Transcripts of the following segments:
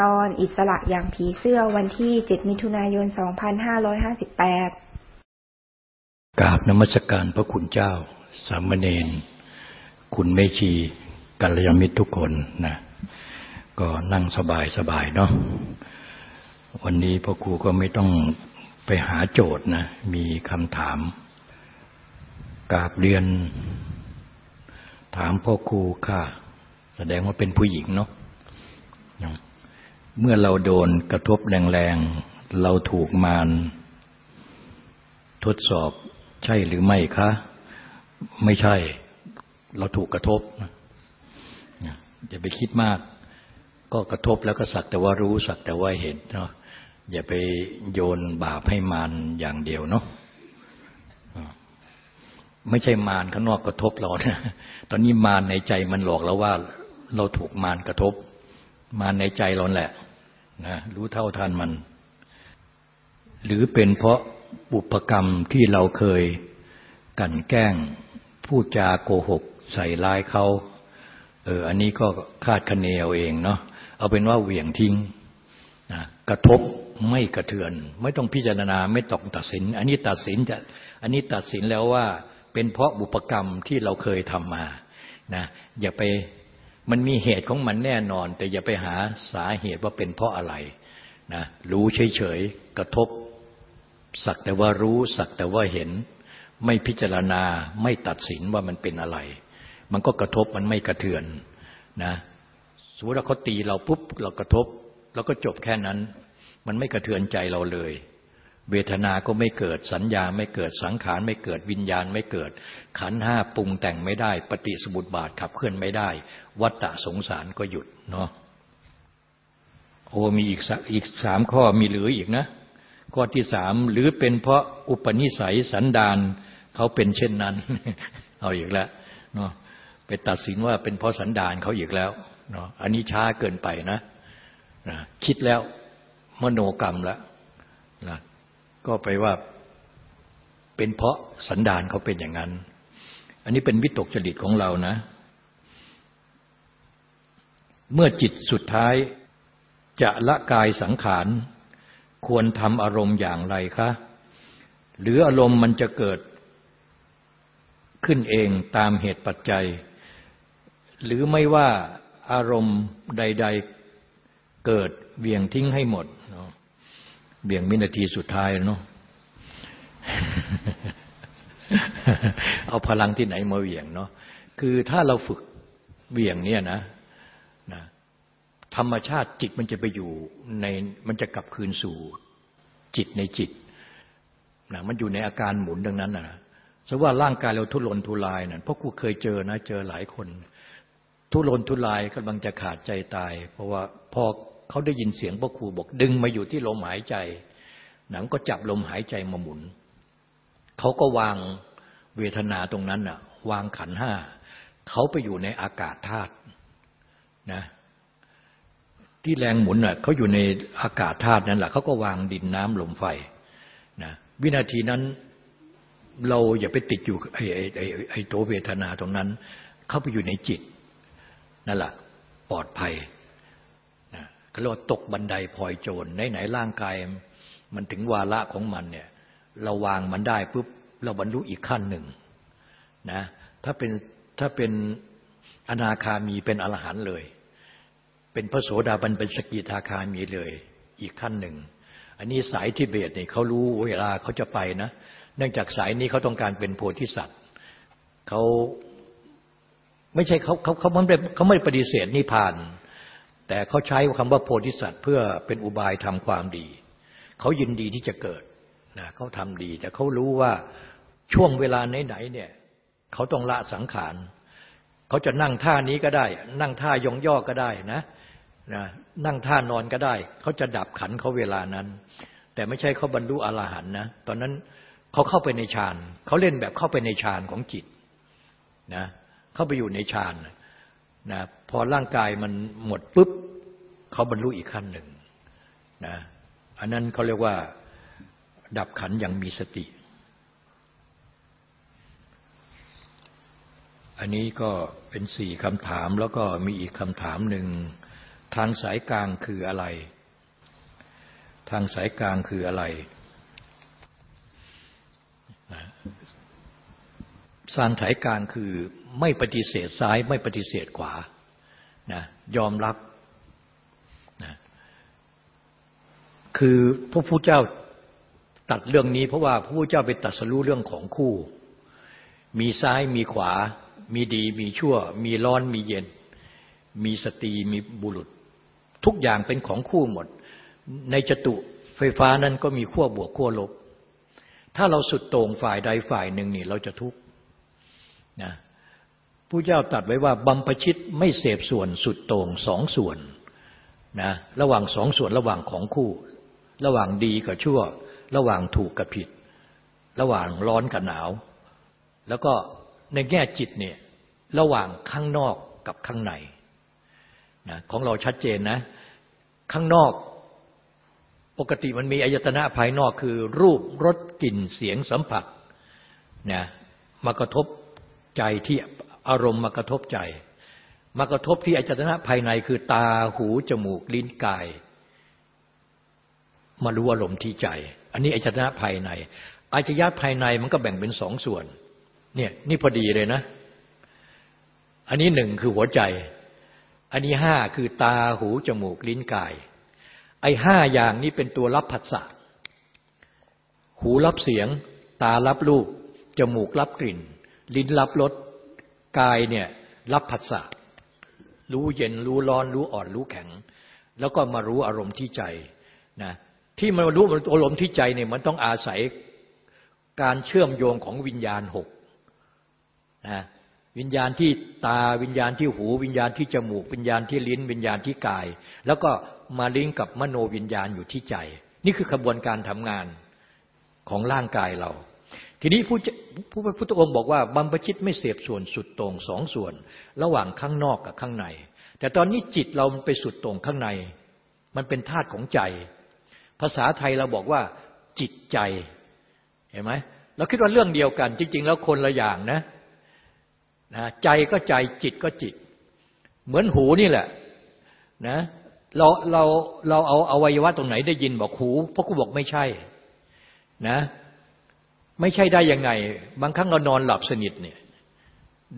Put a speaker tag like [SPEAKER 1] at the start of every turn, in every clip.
[SPEAKER 1] ตอนอิสระอย่างผีเสื้อวันที่ 7 มิถุนายน 2558
[SPEAKER 2] กราบนมัสการพระคุณเจ้า สามเณร คุณเมชีกัลยาณมิตรทุกคนนะ ก็นั่งสบายสบายเนาะ วันนี้พ่อครูก็ไม่ต้องไปหาโจทย์นะ มีคำถาม กราบเรียน ถามพ่อครูค่ะ แสดงว่าเป็นผู้หญิงเนาะ เมื่อเราโดนกระทบแรงๆ เราถูกมารทดสอบใช่หรือไม่คะ ไม่ใช่ เราถูกกระทบอย่าไปคิดมาก ก็กระทบแล้วก็สักแต่ว่ารู้สักแต่ว่าเห็นเนาะอย่าไปโยนบาปให้มารอย่างเดียวเนาะไม่ใช่มารข้างนอกกระทบเรานะตอนนี้มารในใจมันหลอกเราว่า เราถูกมารกระทบ มารในใจเราแหละ นะรู้เท่าทันมัน หรือเป็นเพราะบุพกรรมที่เราเคยกันแกล้งพูดจาโกหก ใส่ลายเขาเอออันนี้ก็คาดคะเนเอาเองเนาะเอาเป็นว่าเหวี่ยงทิ้งนะกระทบไม่กระเทือน ไม่ต้องพิจารณาไม่ต้องตัดสิน อันนี้ตัดสินจะอันนี้ตัดสินแล้วว่าเป็นเพราะบุพกรรมที่เราเคยทำมานะอย่าไป มันมีเหตุของมันแน่นอน แต่อย่าไปหาสาเหตุว่าเป็นเพราะอะไรนะรู้เฉยๆกระทบ สักแต่ว่ารู้ สักแต่ว่าเห็น ไม่พิจารณาไม่ตัดสินว่ามันเป็นอะไร มันก็กระทบมันไม่กระเทือนนะสมมติว่าเขาตีเราปุ๊บเรากระทบเราก็จบแค่นั้น มันไม่กระเทือนใจเราเลย เวทนาก็ไม่เกิดสัญญาไม่เกิดสังขารไม่เกิดวิญญาณไม่เกิด ขันห้าปรุงแต่งไม่ได้ ปฏิสมุติบาทขับเคลื่อนไม่ได้ วัฏฏะสงสารก็หยุดเนาะโอ้มีอีกอีกสามข้อมีเหรืออีกนะ ข้อที่สามหรือเป็นเพราะอุปนิสัยสันดานเขาเป็นเช่นนั้น เอาอีกแล้วเนาะไปตัดสินว่าเป็นเพราะสันดานเขาอีกแล้วเนาะอันนี้ช้าเกินไปนะนะคิดแล้วมโนกรรมแล้วนะ ก็ไปว่าเป็นเพราะสันดานเขาเป็นอย่างนั้น อันนี้เป็นวิตกจริตของเรานะ เมื่อจิตสุดท้ายจะละกายสังขารควรทำอารมณ์อย่างไรคะ หรืออารมณ์มันจะเกิดขึ้นเองตามเหตุปัจจัย หรือไม่ว่าอารมณ์ใด ๆ เกิดเวียงทิ้งให้หมด เบี่ยงมินาทีสุดท้ายเนาะเอาพลังที่ไหนมาเบี่ยงเนาะคือถ้าเราฝึกเบี่ยงเนี่ยนะนะธรรมชาติจิตมันจะไปอยู่ในมันจะกลับคืนสู่จิตในจิตนะมันอยู่ในอาการหมุนดังนั้นนะเพราะว่าร่างกายเราทุรนทุรายนะ่ะเพราะกูเคยเจอนะ เจอหลายคน ทุรนทุรายกำลังจะขาดใจตาย เพราะว่าพอ เขาได้ยินเสียงพระครูบอก ดึงมาอยู่ที่ลมหายใจ หนังก็จับลมหายใจมาหมุน เขาก็วางเวทนาตรงนั้นน่ะ วางขันห้า เขาไปอยู่ในอากาศธาตุนะที่แรงหมุนน่ะเขาอยู่ในอากาศธาตุนั่นแหละเขาก็วางดินน้ำลมไฟนะวินาทีนั้นเราอย่าไปติดอยู่ไอ้ไอ้ไอ้ไอ้ตัวเวทนาตรงนั้น เข้าไปอยู่ในจิตนั่นแหละปลอดภัย เขาเรียกว่าตกบันไดพลอยโจรไหนๆร่างกายมันถึงวาระของมันเนี่ยเราวางมันได้ปุ๊บเราบรรลุอีกขั้นหนึ่งนะถ้าเป็นถ้าเป็นอนาคามีเป็นอรหันต์เลย เป็นพระโสดาบันเป็นสกิทาคามีเลยอีกขั้นหนึ่ง อันนี้สายทิเบตเนี่ยเขารู้เวลาเขาจะไปนะ เนื่องจากสายนี้เขาต้องการเป็นโพธิสัตว์เขาไม่ใช่เขาเขาเขาไม่เขาไม่ปฏิเสธนิพพาน แต่เขาใช้คำว่าโพธิสัตว์เพื่อเป็นอุบายทำความดี เขายินดีที่จะเกิดนะเขาทำดี แต่เขารู้ว่าช่วงเวลาไหนๆเนี่ยเขาต้องละสังขารเขาจะนั่งท่านี้ก็ได้ นั่งท่ายองย่อก็ได้นะนะนั่งท่านอนก็ได้ เขาจะดับขันเขาเวลานั้น แต่ไม่ใช่เขาบรรลุอรหันต์นะตอนนั้นเขาเข้าไปในฌานเขาเล่นแบบเข้าไปในฌานของจิตนะเข้าไปอยู่ในฌาน นะพอร่างกายมันหมดปุ๊บเขาบรรลุอีกขั้นหนึ่งนะอันนั้นเขาเรียกว่าดับขันอย่างมีสติ อันนี้ก็เป็นสี่คำถามแล้วก็มีอีกคำถามหนึ่ง ทางสายกลางคืออะไร ทางสายกลางคืออะไรสางสายกลางคือ ไม่ปฏิเสธซ้าย ไม่ปฏิเสธขวานะยอมรับนะคือพระพุทธเจ้าตัดเรื่องนี้ เพราะว่าพระพุทธเจ้าไปตัดสรู้เรื่องของคู่ มีซ้ายมีขวา มีดี มีชั่ว มีร้อนมีเย็น มีสตรีมีบุรุษ ทุกอย่างเป็นของคู่หมด ในจตุไฟฟ้านั้นก็มีขั้วบวกขั้วลบ ถ้าเราสุดโต่งฝ่ายใดฝ่ายหนึ่งนี่เราจะทุกข์นะ ผู้เจ้าตัดไว้ว่าบัมพชิตไม่เสพส่วนสุดโต่งสองส่วนนะระหว่างสองส่วนระหว่างของคู่ ระหว่างดีกับชั่ว ระหว่างถูกกับผิด ระหว่างร้อนกับหนาว แล้วก็ในแง่จิตเนี่ยระหว่างข้างนอกกับข้างในนะของเราชัดเจนนะ ข้างนอกปกติมันมีอายตนะภายนอกคือ รูปรสกลิ่นเสียงสัมผัสนะมากระทบใจที่ อารมณ์มากระทบใจ มากระทบที่อายตนะภายในคือตาหูจมูกลิ้นกาย มารู้อารมณ์ที่ใจ อันนี้อายตนะภายในอายตนะภายในมันก็แบ่งเป็นสองส่วน เนี่ยนี่พอดีเลยนะ อันนี้หนึ่งคือหัวใจ อันนี้ห้าคือตาหูจมูกลิ้นกาย ไอ้ห้าอย่างนี้เป็นตัวรับผัสสะหูรับเสียง ตารับรูปจมูกรับกลิ่น ลิ้นรับรส กายเนี่ยรับผัสสะรู้เย็นรู้ร้อน รู้อ่อนรู้แข็ง แล้วก็มารู้อารมณ์ที่ใจนะที่มันรู้อารมณ์ที่ใจเนี่ยมันต้องอาศัยการเชื่อมโยงของวิญญาณหกนะวิญญาณที่ตาวิญญาณที่หู วิญญาณที่จมูก วิญญาณที่ลิ้น วิญญาณที่กาย แล้วก็มาลิงก์กับมโนวิญญาณอยู่ที่ใจ นี่คือขบวนการทำงานของร่างกายเรา ทีนี้ผู้ผู้พุทธองค์บอกว่าบัมพชิตไม่เสพส่วนสุดตรงสองส่วน ระหว่างข้างนอกกับข้างใน แต่ตอนนี้จิตเราไปสุดตรงข้างใน มันเป็นธาตุของใจ ภาษาไทยเราบอกว่า จิตใจ เห็นไหมเราคิดว่าเรื่องเดียวกัน จริง ๆ แล้วคนละอย่างนะนะใจก็ใจจิตก็จิต เหมือนหูนี่แหละนะเราเราเราเอาอวัยวะตรงไหนได้ยินบอกหูพระกูบอกไม่ใช่นะ ไม่ใช่ได้ยังไง บางครั้งเรานอนหลับสนิทเนี่ย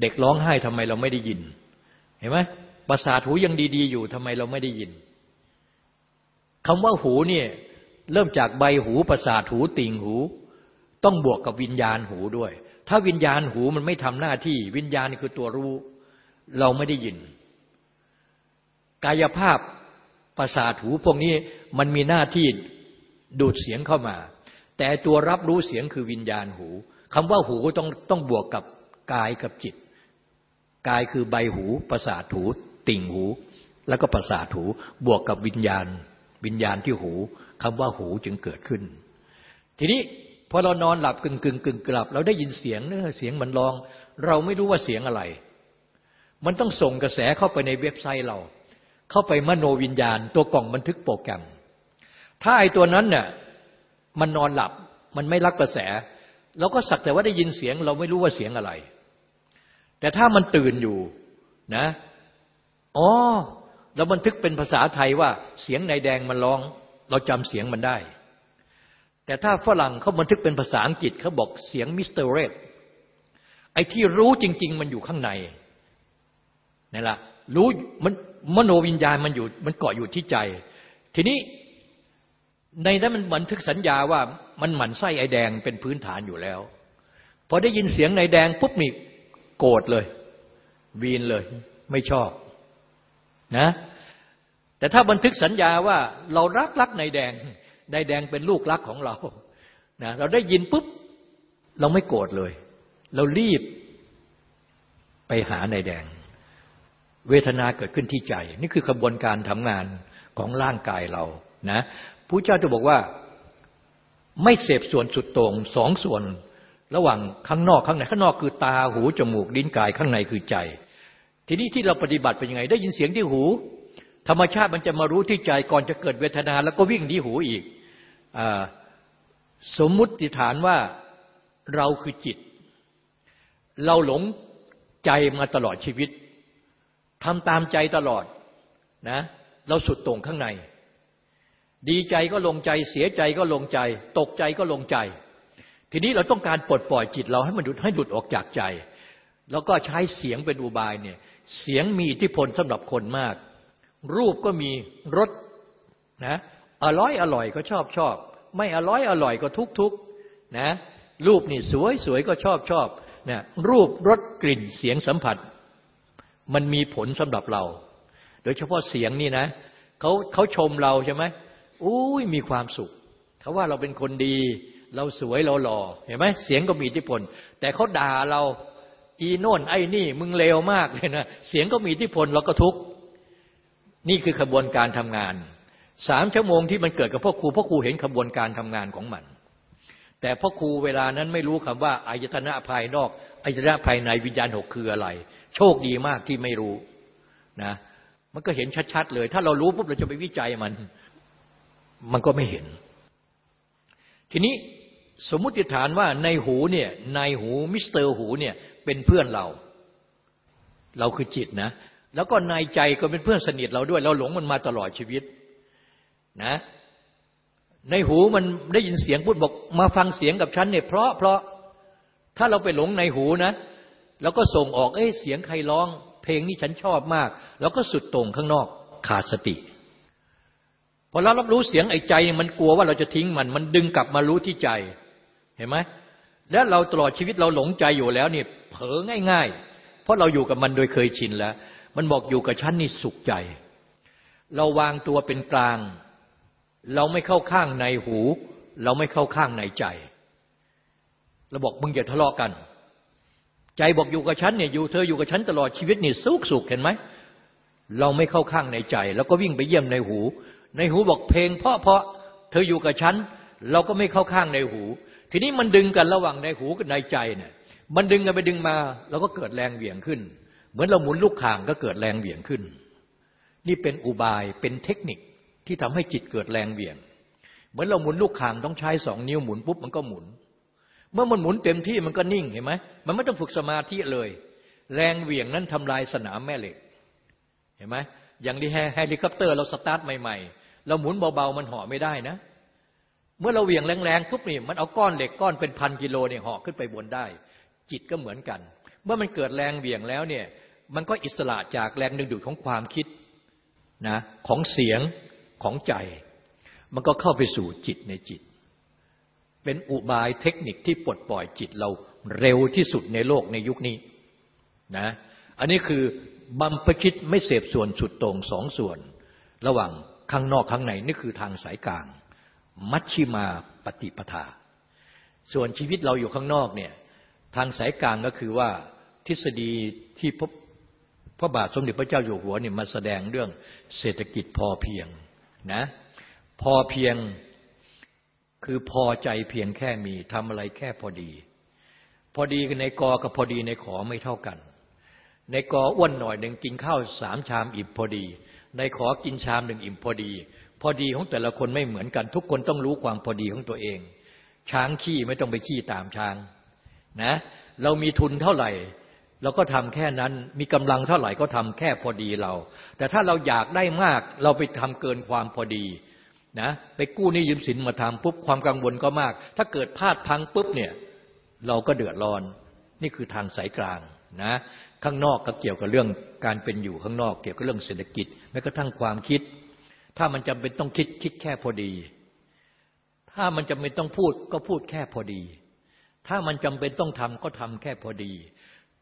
[SPEAKER 2] เด็กร้องไห้ทำไมเราไม่ได้ยิน เห็นไหมประสาทหูยังดี ๆ อยู่ทำไมเราไม่ได้ยินคำว่าหูเนี่ยเริ่มจากใบหูประสาทหูติ่งหู ต้องบวกกับวิญญาณหูด้วย ถ้าวิญญาณหูมันไม่ทำหน้าที่ วิญญาณคือตัวรู้ เราไม่ได้ยิน กายภาพประสาทหูพวกนี้มันมีหน้าที่ดูดเสียงเข้ามา แต่ตัวรับรู้เสียงคือวิญญาณหูคำว่าหูต้องต้องบวกกับกายกับจิต กายคือใบหู ประสาทหู ติ่งหู แล้วก็ประสาทหู บวกกับวิญญาณ วิญญาณที่หูคำว่าหูจึงเกิดขึ้น ทีนี้พอเรานอนหลับกึ่งกึ่งกึ่งกลับ เราได้ยินเสียงเนื้อเสียงมันร้อง เราไม่รู้ว่าเสียงอะไร มันต้องส่งกระแสเข้าไปในเว็บไซต์เรา เข้าไปมโนวิญญาณ ตัวกล่องบันทึกโปรแกรม ถ้าไอตัวนั้นเนี่ย มันนอนหลับ มันไม่รักกระแส เราก็สักแต่ว่าได้ยินเสียง เราไม่รู้ว่าเสียงอะไร แต่ถ้ามันตื่นอยู่นะอ๋อเราบันทึกเป็นภาษาไทยว่าเสียงนายแดงมันร้อง เราจำเสียงมันได้ แต่ถ้าฝรั่งเขาบันทึกเป็นภาษาอังกฤษเขาบอกเสียงมิสเตอร์เรดไอ้ที่รู้จริง ๆ มันอยู่ข้างในนี่แหละรู้มันมโนวิญญาณมันอยู่ มันเกาะอยู่ที่ใจ ทีนี้ ในนั้นมันบันทึกสัญญาว่ามันหมั่นไส้ไอแดงเป็นพื้นฐานอยู่แล้ว พอได้ยินเสียงนายแดงปุ๊บนี่โกรธเลย วีนเลย ไม่ชอบนะ แต่ถ้าบันทึกสัญญาว่าเรารักรักนายแดงนายแดงเป็นลูกรักของเรานะเราได้ยินปุ๊บ เราไม่โกรธเลย เรารีบไปหานายแดง เวทนาเกิดขึ้นที่ใจ นี่คือขบวนการทำงานของร่างกายเรานะ ผู้เจ้าจะบอกว่าไม่เสพส่วนสุดโต่งสองส่วน ระหว่างข้างนอกข้างในข้างนอกคือตาหูจมูกลิ้นกายข้างในคือใจ ทีนี้ที่เราปฏิบัติเป็นยังไง ได้ยินเสียงที่หู ธรรมชาติมันจะมารู้ที่ใจก่อนจะเกิดเวทนา แล้วก็วิ่งที่หูอีกอสมมุติฐานว่าเราคือจิต เราหลงใจมาตลอดชีวิตทำตามใจตลอดนะ เราสุดโต่งข้างใน ดีใจก็ลงใจ เสียใจก็ลงใจ ตกใจก็ลงใจ ทีนี้เราต้องการปลดปล่อยจิตเราให้มันดุดให้หลุดออกจากใจ แล้วก็ใช้เสียงเป็นอุบายเนี่ยเสียงมีอิทธิพลสำหรับคนมาก รูปก็มีรสนะอร่อยอร่อยก็ชอบชอบ ไม่อร่อยอร่อยก็ทุกทุกนะรูปนี่สวยสวยก็ชอบชอบนะรูปรสกลิ่นเสียงสัมผัส มันมีผลสำหรับเรา โดยเฉพาะเสียงนี่นะเขาเขาชมเราใช่ไหม อุ้ยมีความสุขเขาว่าเราเป็นคนดี เราสวยเราหล่อเห็นไหมเสียงก็มีอิทธิพล แต่เขาด่าเราอีโน่นไอ้นี่มึงเลวมากเลยนะเสียงก็มีอิทธิพลเราก็ทุกข์นี่คือขบวนการทำงานสามชั่วโมงที่มันเกิดกับพ่อครูพ่อครูเห็นขบวนการทำงานของมัน แต่พ่อครูเวลานั้นไม่รู้คำว่าอายตนะภายนอกอายตนะภายในวิญญาณหกคืออะไร โชคดีมากที่ไม่รู้นะมันก็เห็นชัดๆเลย ถ้าเรารู้ปุ๊บเราจะไปวิจัยมัน มันก็ไม่เห็น ทีนี้สมมุติฐานว่าในหูเนี่ยในหูมิสเตอร์หูเนี่ยเป็นเพื่อนเรา เราคือจิตนะ แล้วก็ในใจก็เป็นเพื่อนสนิทเราด้วย เราหลงมันมาตลอดชีวิตนะ ในหูมันได้ยินเสียงพูดบอกมาฟังเสียงกับฉันเนี่ยเพราะเพราะถ้าเราไปหลงในหูนะแล้วก็ส่งออกเอ้เสียงใครร้อง เพลงนี้ฉันชอบมาก แล้วก็สุดโต่งข้างนอกขาดสติ พอเรารับรู้เสียงไอ้ใจมันกลัวว่าเราจะทิ้งมัน มันดึงกลับมารู้ที่ใจ เห็นไหมแล้วเราตลอดชีวิตเราหลงใจอยู่แล้วนี่เผลอง่าย ๆ เพราะเราอยู่กับมันโดยเคยชินแล้ว มันบอกอยู่กับฉันนี่สุขใจ เราวางตัวเป็นกลาง เราไม่เข้าข้างในหู เราไม่เข้าข้างในใจเราบอกมึงอย่าทะเลาะกัน ใจบอกอยู่กับฉันเนี่ยอยู่เธออยู่กับฉันตลอดชีวิตนี่สุขสุขเห็นไหมเราไม่เข้าข้างในใจ แล้วก็วิ่งไปเยี่ยมในหู ในหูบอกเพลง เพราะเพราะเธออยู่กับฉัน เราก็ไม่เข้าข้างในหู ทีนี้มันดึงกันระหว่างในหูกับในใจเนี่ยมันดึงกันไปดึงมาเราก็เกิดแรงเหวี่ยงขึ้น เหมือนเราหมุนลูกข่างก็เกิดแรงเหวี่ยงขึ้น นี่เป็นอุบายเป็นเทคนิคที่ทำให้จิตเกิดแรงเหวี่ยง เหมือนเราหมุนลูกข่างต้องใช้สองนิ้วหมุนปุ๊บมันก็หมุน เมื่อมันหมุนเต็มที่มันก็นิ่งเห็นไหมมันไม่ต้องฝึกสมาธิเลย แรงเหวี่ยงนั้นทำลายสนามแม่เหล็ก เห็นไหมอย่างที่เฮลิคอปเตอร์เราสตาร์ทใหม่ ๆ เราหมุนเบาๆ มันเหาะไม่ได้นะ เมื่อเราเหวี่ยงแรงๆปุ๊บนี่มันเอาก้อนเหล็กก้อนเป็นพันกิโลเนี่ยเหาะขึ้นไปบนได้ จิตก็เหมือนกัน เมื่อมันเกิดแรงเหวี่ยงแล้วเนี่ย มันก็อิสระจากแรงดึงดูดของความคิดนะของเสียงของใจ มันก็เข้าไปสู่จิตในจิต เป็นอุบายเทคนิคที่ปลดปล่อยจิตเราเร็วที่สุดในโลกในยุคนี้นะอันนี้คือบัมพชิตไม่เสพส่วนสุดตรงสองส่วน ระหว่าง ข้างนอกข้างในนี่คือทางสายกลาง มัชชิมาปฏิปทา ส่วนชีวิตเราอยู่ข้างนอกเนี่ยทางสายกลางก็คือว่าทฤษฎีที่พพระบาทสมเด็จพระเจ้าอยู่หัวเนี่ยมาแสดงเรื่องเศรษฐกิจพอเพียงนะพอเพียงคือพอใจเพียงแค่มีทำอะไรแค่พอดี พอดีในกอกับพอดีในขอไม่เท่ากัน ในกออ้วนหน่อยหนึ่งกินข้าวสามชามอิ่มพอดี ในขอกินชามหนึ่งอิ่มพอดี พอดีของแต่ละคนไม่เหมือนกัน ทุกคนต้องรู้ความพอดีของตัวเอง ช้างขี้ไม่ต้องไปขี้ตามช้างนะเรามีทุนเท่าไหร่ เราก็ทำแค่นั้นมีกำลังเท่าไหร่ก็ทำแค่พอดีเรา แต่ถ้าเราอยากได้มากเราไปทำเกินความพอดีนะไปกู้นี่ยืมสินมาทำปุ๊บความกังวลก็มาก ถ้าเกิดพลาดพังปุ๊บเนี่ยเราก็เดือดร้อน นี่คือทางสายกลางนะข้างนอกก็เกี่ยวกับเรื่องการเป็นอยู่ข้างนอก เกี่ยวกับเรื่องเศรษฐกิจ แม้กระทั่งความคิด ถ้ามันจำเป็นต้องคิดคิดแค่พอดี ถ้ามันจำเป็นต้องพูดก็พูดแค่พอดี ถ้ามันจำเป็นต้องทำก็ทำแค่พอดี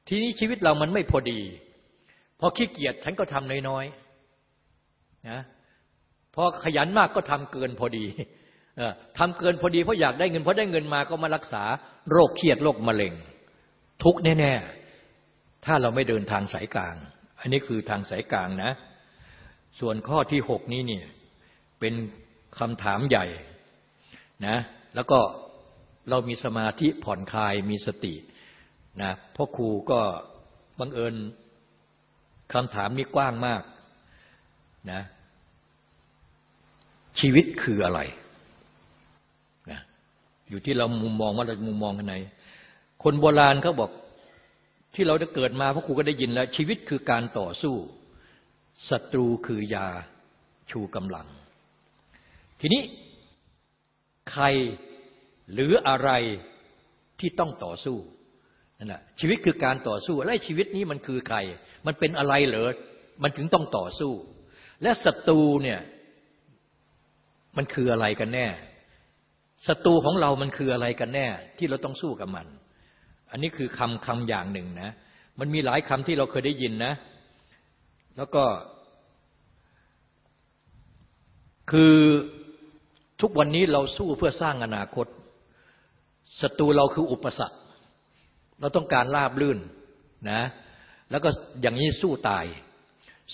[SPEAKER 2] ทีนี้ชีวิตเรามันไม่พอดี พอขี้เกียจฉันก็ทำน้อยๆนะพอขยันมากก็ทำเกินพอดีทำเกินพอดีเพราะอยากได้เงินเพราะได้เงินมาก็มารักษาโรคเครียดโรคมะเร็ง ทุกแน่ ๆ ถ้าเราไม่เดินทางสายกลาง อันนี้คือทางสายกลางนะ ส่วนข้อที่หกนี้เนี่ยเป็นคำถามใหญ่นะแล้วก็เรามีสมาธิผ่อนคลายมีสตินะพ่อครูก็บังเอิญคำถามนี้กว้างมากนะชีวิตคืออะไรนะอยู่ที่เรามุมมองว่าเรามุมมองกันไหน คนโบราณเขาบอกที่เราได้เกิดมาพ่อครูก็ได้ยินแล้ว ชีวิตคือการต่อสู้ ศัตรูคือยาชูกำลัง ทีนี้ใครหรืออะไรที่ต้องต่อสู้นั่นแหะชีวิตคือการต่อสู้และชีวิตนี้มันคือใคร มันเป็นอะไรเหรอมันถึงต้องต่อสู้ และศัตรูเนี่ยมันคืออะไรกันแน่ศัตรูของเรามันคืออะไรกันแน่ ที่เราต้องสู้กับมัน อันนี้คือคำคำอย่างหนึ่งนะ มันมีหลายคำที่เราเคยได้ยินนะ แล้วก็ คือทุกวันนี้เราสู้เพื่อสร้างอนาคตศัตรูเราคืออุปสรรค เราต้องการลาบลื่นนะ แล้วก็อย่างนี้สู้ตาย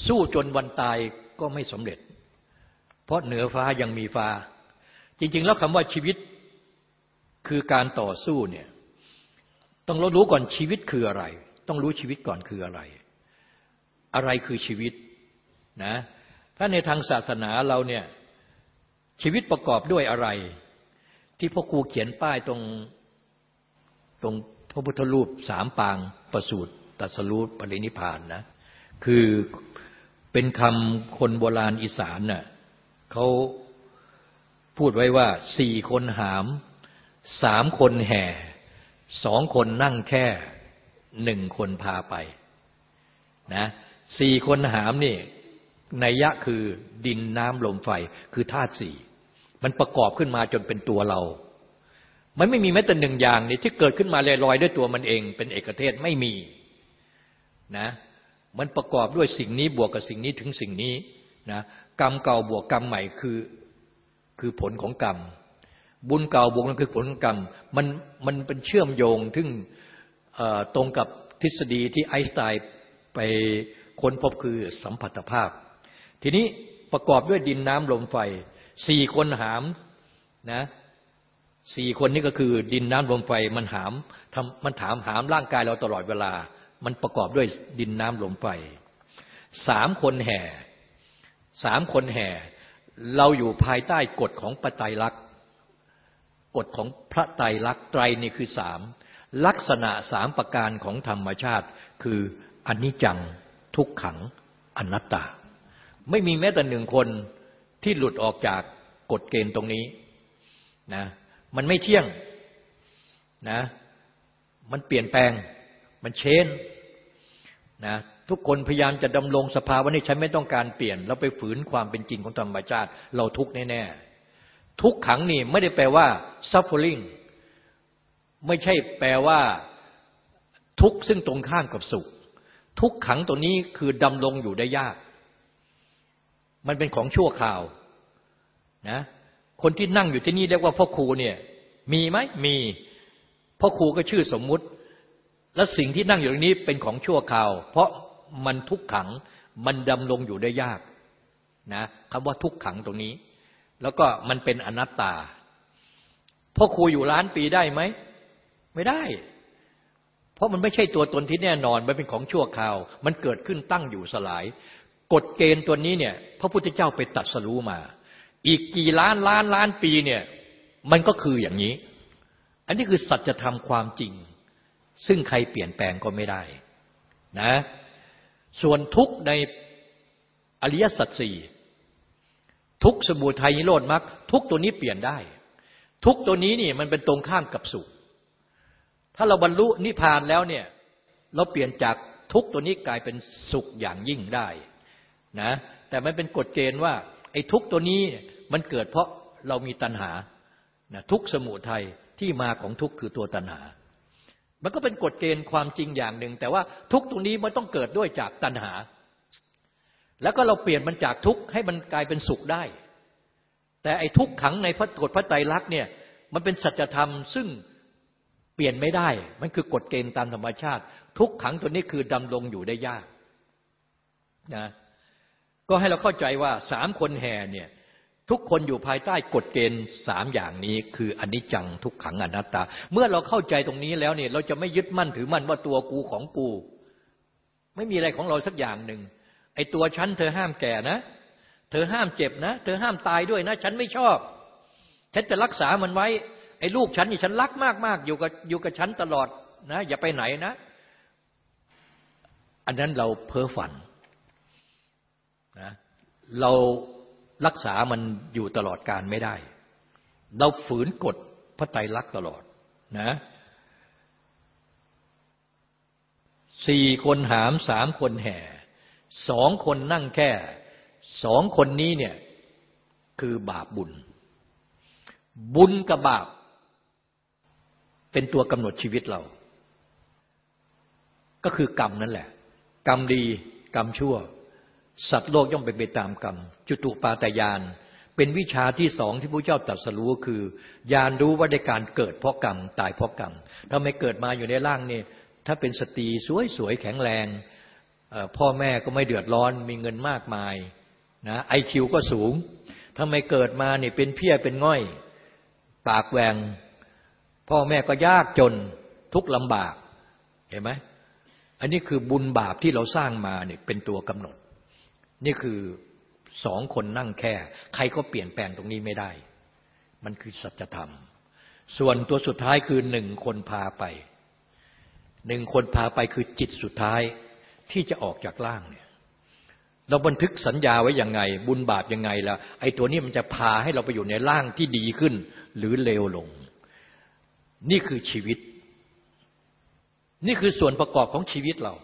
[SPEAKER 2] สู้จนวันตายก็ไม่สำเร็จ เพราะเหนือฟ้ายังมีฟ้า จริง ๆ แล้วคำว่าชีวิตคือการต่อสู้เนี่ย ต้องเรารู้ก่อนชีวิตคืออะไร ต้องรู้ชีวิตก่อนคืออะไร อะไรคือชีวิตนะถ้าในทางศาสนาเราเนี่ยชีวิตประกอบด้วยอะไร ที่พ่อครูเขียนป้ายตรงตรงพระพุทธรูปสามปางประสูตรตัสรูปปรินิพานนะคือเป็นคำคนโบราณอีสานน่ะเขาพูดไว้ว่าสี่คนหามสามคนแห่สองคนนั่งแค่หนึ่งคนพาไปนะ สี่คนหามนี่ในยะคือดินน้ำลมไฟคือธาตุสี่มันประกอบขึ้นมาจนเป็นตัวเรา มันไม่มีแม้แต่หนึ่งอย่างนี่ที่เกิดขึ้นมาลอยๆด้วยตัวมันเอง เป็นเอกเทศไม่มีนะมันประกอบด้วยสิ่งนี้บวกกับสิ่งนี้ถึงสิ่งนี้นะกรรมเก่าบวกกรรมใหม่คือคือผลของกรรม บุญเก่าบวกนั้นคือผลของกรรมมันมันเป็นเชื่อมโยงถึงตรงกับทฤษฎีที่ไอน์สไตน์ไป ค้นพบคือสัมพัทธภาพ ทีนี้ประกอบด้วยดินน้ำลมไฟสี่คนหามนะสี่คนนี้ก็คือดินน้ำลมไฟมันหามทำมันถามหามร่างกายเราตลอดเวลา มันประกอบด้วยดินน้ำลมไฟสามคนแห่สามคนแห่ เราอยู่ภายใต้กฎของปไตยลักษ์กฎของพระไตรลักษ์ไตรนี่คือสามลักษณะสามประการของธรรมชาติ คืออนิจจัง ทุกขังอนัตตา ไม่มีแม้แต่หนึ่งคนที่หลุดออกจากกฎเกณฑ์ตรงนี้นะมันไม่เที่ยงนะมันเปลี่ยนแปลงมันเชนนะทุกคนพยายามจะดำรงสภาวะนี้ฉันไม่ต้องการเปลี่ยน เราไปฝืนความเป็นจริงของธรรมชาติ เราทุกแน่ๆทุกขังนี่ไม่ได้แปลว่า suffering ไม่ใช่แปลว่า ทุกข์ซึ่งตรงข้ามกับสุข ทุกขังตัวนี้คือดำรงอยู่ได้ยาก มันเป็นของชั่วคราวนะคนที่นั่งอยู่ที่นี่เรียกว่าพ่อครูเนี่ย มีไหมมีพ่อครูก็ชื่อสมมุติ และสิ่งที่นั่งอยู่ตรงนี้เป็นของชั่วคราว เพราะมันทุกขังมันดำรงอยู่ได้ยากนะคำว่าทุกขังตรงนี้ แล้วก็มันเป็นอนัตตาพ่อครูอยู่ล้านปีได้ไหม ไม่ได้ เพราะมันไม่ใช่ตัวตนที่แน่นอน มันเป็นของชั่วคราว มันเกิดขึ้นตั้งอยู่สลาย กฎเกณฑ์ตัวนี้เนี่ย พระพุทธเจ้าไปตัดสรู้มา อีกกี่ล้านล้านล้านปีเนี่ยมันก็คืออย่างนี้ อันนี้คือสัจธรรมความจริง ซึ่งใครเปลี่ยนแปลงก็ไม่ได้นะ ส่วนทุกในอริยสัจสี่ทุกสมุทัยนิโรธมรรคทุกตัวนี้เปลี่ยนได้ ทุกตัวนี้นี่มันเป็นตรงข้ามกับสุข ถ้าเราบรรลุนิพพานแล้วเนี่ย เราเปลี่ยนจากทุกตัวนี้กลายเป็นสุขอย่างยิ่งได้นะแต่มันเป็นกฎเกณฑ์ว่าไอ้ทุกตัวนี้มันเกิดเพราะเรามีตัณหานะทุกสมุทัยที่มาของทุกคือตัวตัณหา มันก็เป็นกฎเกณฑ์ความจริงอย่างหนึ่ง แต่ว่าทุกตรงนี้มันต้องเกิดด้วยจากตัณหา แล้วก็เราเปลี่ยนมันจากทุกให้มันกลายเป็นสุขได้ แต่ไอ้ทุกขังในพระกฎพระไตรลักษณ์เนี่ยมันเป็นสัจธรรม ซึ่ง เปลี่ยนไม่ได้ มันคือกฎเกณฑ์ตามธรรมชาติ ทุกขังตัวนี้คือดำรงอยู่ได้ยากนะก็ให้เราเข้าใจว่าสามคนแห่เนี่ยทุกคนอยู่ภายใต้กฎเกณฑ์สามอย่างนี้ คืออนิจจังทุกขังอนัตตา เมื่อเราเข้าใจตรงนี้แล้วเนี่ยเราจะไม่ยึดมั่นถือมั่นว่าตัวกูของกู ไม่มีอะไรของเราสักอย่างหนึ่งไอ้ตัวฉันเธอห้ามแก่นะ เธอห้ามเจ็บนะ เธอห้ามตายด้วยนะ ฉันไม่ชอบ ฉันจะรักษามันไว้ ไอ้ลูกฉันนี่ฉันรักมากมากอยู่กับอยู่กับฉันตลอดนะ อย่าไปไหนนะ อันนั้นเราเพ้อฝันนะเรารักษามันอยู่ตลอดการไม่ได้ เราฝืนกฎพระไตรลักษณ์ตลอดนะสี่คนหามสามคนแห่สองคนนั่งแค่สองคนนี้เนี่ยคือบาปบุญ บุญกับบาป เป็นตัวกำหนดชีวิตเรา ก็คือกรรมนั่นแหละ กรรมดีกรรมชั่ว สัตว์โลกย่อมเป็นไปตามกรรม จุตุปาตยาน เป็นวิชาที่สองที่พระเจ้าตรัสรู้คือ ยานรู้ว่าได้การเกิดเพราะกรรม ตายเพราะกรรมถ้าไม่เกิดมาอยู่ในร่างนี่ถ้าเป็นสตรีสวยๆแข็งแรง พ่อแม่ก็ไม่เดือดร้อนมีเงินมากมายนะไอคิวก็สูงถ้าไม่เกิดมาเนี่ยเป็นเพี้ยเป็นง่อย ปากแหวง พ่อแม่ก็ยากจนทุกลำบากเห็นไหมอันนี้คือบุญบาปที่เราสร้างมาเนี่ยเป็นตัวกำหนด นี่คือสองคนนั่งแค่ ใครก็เปลี่ยนแปลงตรงนี้ไม่ได้ มันคือสัจธรรม ส่วนตัวสุดท้ายคือหนึ่งคนพาไปหนึ่งคนพาไปคือจิตสุดท้ายที่จะออกจากร่างเนี่ยเราบันทึกสัญญาไว้ยังไง บุญบาปยังไงล่ะไอ้ตัวนี้มันจะพาให้เราไปอยู่ในร่างที่ดีขึ้น หรือเลวลง นี่คือชีวิต นี่คือส่วนประกอบของชีวิตเรา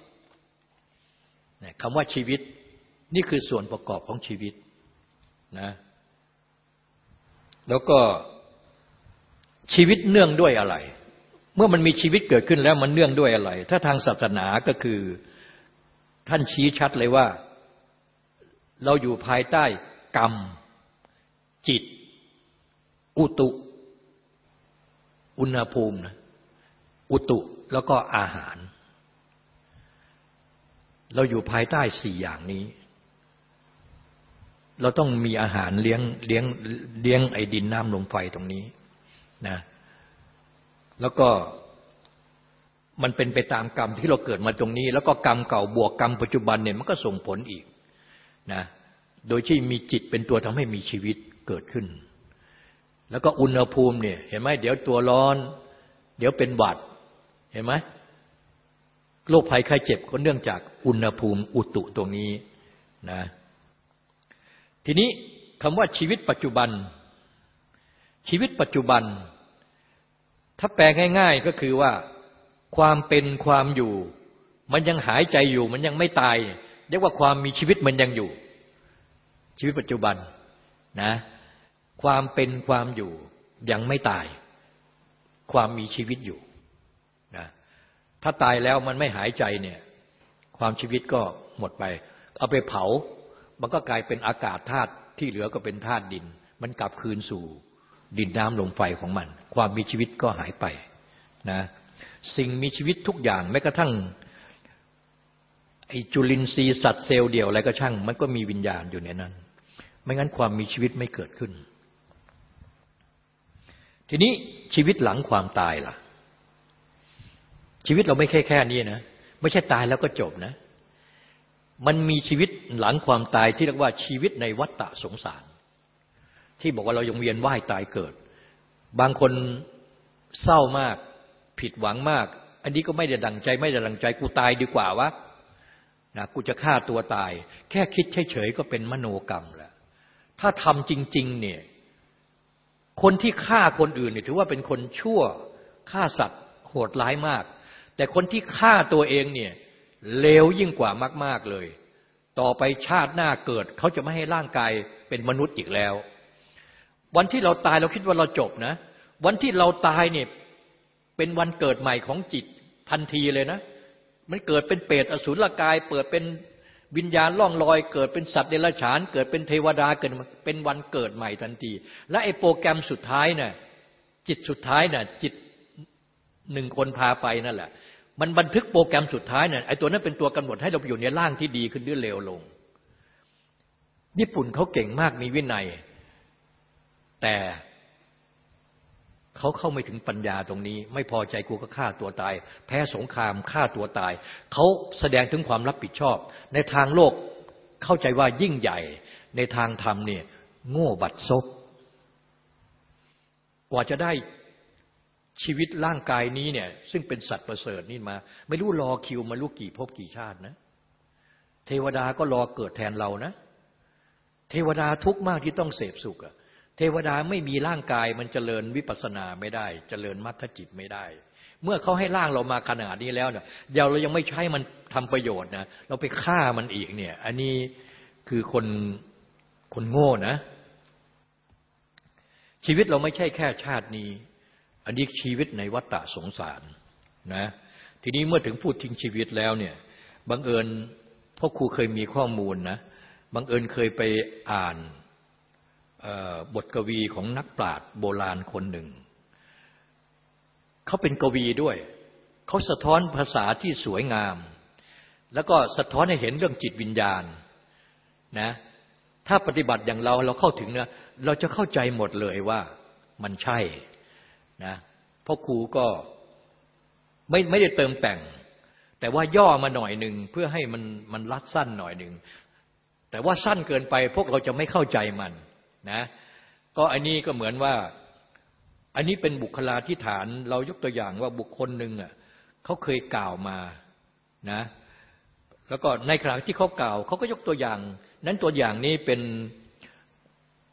[SPEAKER 2] คำว่าชีวิต นี่คือส่วนประกอบของชีวิตนะแล้วก็ชีวิตเนื่องด้วยอะไร เมื่อมันมีชีวิตเกิดขึ้นแล้วมันเนื่องด้วยอะไร ถ้าทางศาสนาก็คือท่านชี้ชัดเลยว่า เราอยู่ภายใต้กรรม จิต อุตุ อุณหภูมินะอุตุแล้วก็อาหาร เราอยู่ภายใต้สี่อย่างนี้ เราต้องมีอาหารเลี้ยงเลี้ยงเลี้ยงไอ้ดินน้ำลมไฟตรงนี้นะแล้วก็มันเป็นไปตามกรรมที่เราเกิดมาตรงนี้ แล้วก็กรรมเก่าบวกกรรมปัจจุบันเนี่ยมันก็ส่งผลอีกนะโดยที่มีจิตเป็นตัวทำให้มีชีวิตเกิดขึ้น แล้วก็อุณหภูมิเนี่ย เห็นไหมเดี๋ยวตัวร้อน เดี๋ยวเป็นหวัด เห็นไหมโรคภัยไข้เจ็บก็เนื่องจากอุณหภูมิอุตุตรงนี้นะทีนี้คำว่าชีวิตปัจจุบัน ชีวิตปัจจุบัน ถ้าแปลง่าย ๆก็คือว่า ความเป็นความอยู่ มันยังหายใจอยู่ มันยังไม่ตายเรียกว่าความมีชีวิตมันยังอยู่ ชีวิตปัจจุบันนะ ความเป็นความอยู่ยังไม่ตาย ความมีชีวิตอยู่นะถ้าตายแล้วมันไม่หายใจเนี่ย ความชีวิตก็หมดไป เอาไปเผา มันก็กลายเป็นอากาศธาตุที่เหลือก็เป็นธาตุดิน มันกลับคืนสู่ดินน้ำลมไฟของมัน ความมีชีวิตก็หายไปนะสิ่งมีชีวิตทุกอย่างแม้กระทั่งไอจุลินทรีย์สัตว์เซลล์เดียวอะไรก็ช่าง มันก็มีวิญญาณอยู่ในนั้น ไม่งั้นความมีชีวิตไม่เกิดขึ้น ทีนี้ชีวิตหลังความตายล่ะ ชีวิตเราไม่แค่แค่นี้นะไม่ใช่ตายแล้วก็จบนะ มันมีชีวิตหลังความตายที่เรียกว่าชีวิตในวัฏฏะสงสาร ที่บอกว่าเรายังเวียนว่ายตายเกิด บางคนเศร้ามากผิดหวังมาก อันนี้ก็ไม่ได้ดังใจ ไม่ได้ดังใจกูตายดีกว่าวะนะกูจะฆ่าตัวตาย แค่คิดเฉยๆก็เป็นมโนกรรมแล้วถ้าทำจริง ๆ เนี่ย คนที่ฆ่าคนอื่นเนี่ยถือว่าเป็นคนชั่วฆ่าสัตว์โหดร้ายมาก แต่คนที่ฆ่าตัวเองเนี่ยเลวยิ่งกว่ามาก ๆเลย ต่อไปชาติหน้าเกิด เขาจะไม่ให้ร่างกายเป็นมนุษย์อีกแล้ว วันที่เราตายเราคิดว่าเราจบนะ วันที่เราตายเนี่ยเป็นวันเกิดใหม่ของจิตทันทีเลยนะ มันเกิดเป็นเปรตอสุรกาย เปิดเป็น วิญญาณล่องลอยเกิดเป็นสัตว์เดรัจฉาน เกิดเป็นเทวดาเกิดเป็นวันเกิดใหม่ทันที และไอ้โปรแกรมสุดท้ายนะ่ะจิตสุดท้ายนะ่ะจิตหนึ่งคนพาไปนั่นแหละ มันบันทึกโปรแกรมสุดท้ายนะ่ะไอ้ตัวนั้นเป็นตัวกำหนดให้เราไปอยู่ในร่างที่ดีขึ้นหรือเลวลง ญี่ปุ่นเขาเก่งมากมีวินัย แต่ เขาเข้าไม่ถึงปัญญาตรงนี้ ไม่พอใจกูก็ฆ่าตัวตาย แพ้สงครามฆ่าตัวตาย เขาแสดงถึงความรับผิดชอบ ในทางโลกเข้าใจว่ายิ่งใหญ่ ในทางธรรมเนี่ยโง่บัดซบกว่าจะได้ชีวิตร่างกายนี้เนี่ย ซึ่งเป็นสัตว์ประเสริฐนี่มา ไม่รู้รอคิวมาลูกกี่ภพกี่ชาตินะ เทวดาก็รอเกิดแทนเรานะ เทวดาทุกข์มากที่ต้องเสพสุขอะ เทวดาไม่มีร่างกายมันเจริญวิปัสนาไม่ได้ เจริญมัธจิตไม่ได้ เมื่อเขาให้ร่างเรามาขนาดนี้แล้วเนี่ยเดี๋ยวเรายังไม่ใช้มันทำประโยชน์นะเราไปฆ่ามันอีกเนี่ย อันนี้คือคนคนโง่นะ ชีวิตเราไม่ใช่แค่ชาตินี้ อันนี้ชีวิตในวัฏฏะสงสารนะทีนี้เมื่อถึงพูดทิ้งชีวิตแล้วเนี่ยบังเอิญพ่อครูเคยมีข้อมูลนะบังเอิญเคยไปอ่าน บทกวีของนักปราชญ์โบราณคนหนึ่ง เขาเป็นกวีด้วย เขาสะท้อนภาษาที่สวยงาม แล้วก็สะท้อนให้เห็นเรื่องจิตวิญญาณนะถ้าปฏิบัติอย่างเราเราเข้าถึงนะเราจะเข้าใจหมดเลยว่ามันใช่นะพ่อครูก็ไม่ไม่ได้เติมแต่ง แต่ว่าย่อมาหน่อยหนึ่งเพื่อให้มันมันรัดสั้นหน่อยหนึ่งแต่ว่าสั้นเกินไปพวกเราจะไม่เข้าใจมัน นะก็อันนี้ก็เหมือนว่า อันนี้เป็นบุคลาธิฐาน เรายกตัวอย่างว่าบุคคลหนึ่งอะเขาเคยกล่าวมานะแล้วก็ในขณะที่เขากล่าวเขาก็ยกตัวอย่าง นั้นตัวอย่างนี้เป็น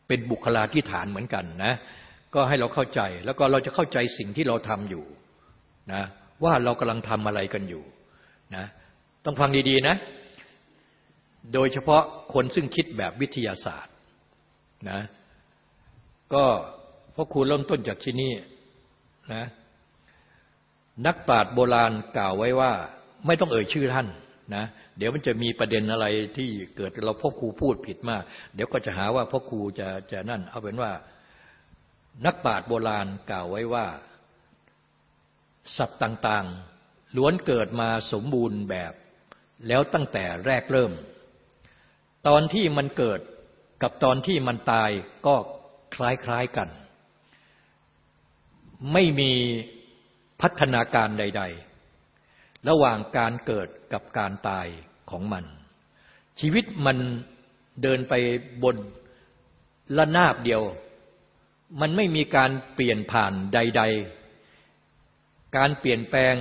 [SPEAKER 2] เป็นบุคลาธิฐานเหมือนกันนะก็ให้เราเข้าใจแล้วก็เราจะเข้าใจสิ่งที่เราทำอยู่นะว่าเรากำลังทำอะไรกันอยู่นะต้องฟังดีๆนะ โดยเฉพาะคนซึ่งคิดแบบวิทยาศาสตร์ นะ ก็พ่อครูเริ่มต้นจากที่นี่นะนักปราชญ์โบราณกล่าวไว้ว่าไม่ต้องเอ่ยชื่อท่านนะเดี๋ยวมันจะมีประเด็นอะไรที่เกิดเราพ่อครูพูดผิดมาก เดี๋ยวก็จะหาว่าพ่อครูจะจะนั่น เอาเป็นว่า นักปราชญ์โบราณกล่าวไว้ว่า สัตว์ต่างๆ ล้วนเกิดมาสมบูรณ์แบบ แล้วตั้งแต่แรกเริ่ม ตอนที่มันเกิด กับตอนที่มันตายก็คล้ายๆกัน ไม่มีพัฒนาการใด ๆ ระหว่างการเกิดกับการตายของมัน ชีวิตมันเดินไปบนละนาบเดียว มันไม่มีการเปลี่ยนผ่านใด ๆ การเปลี่ยนแปลง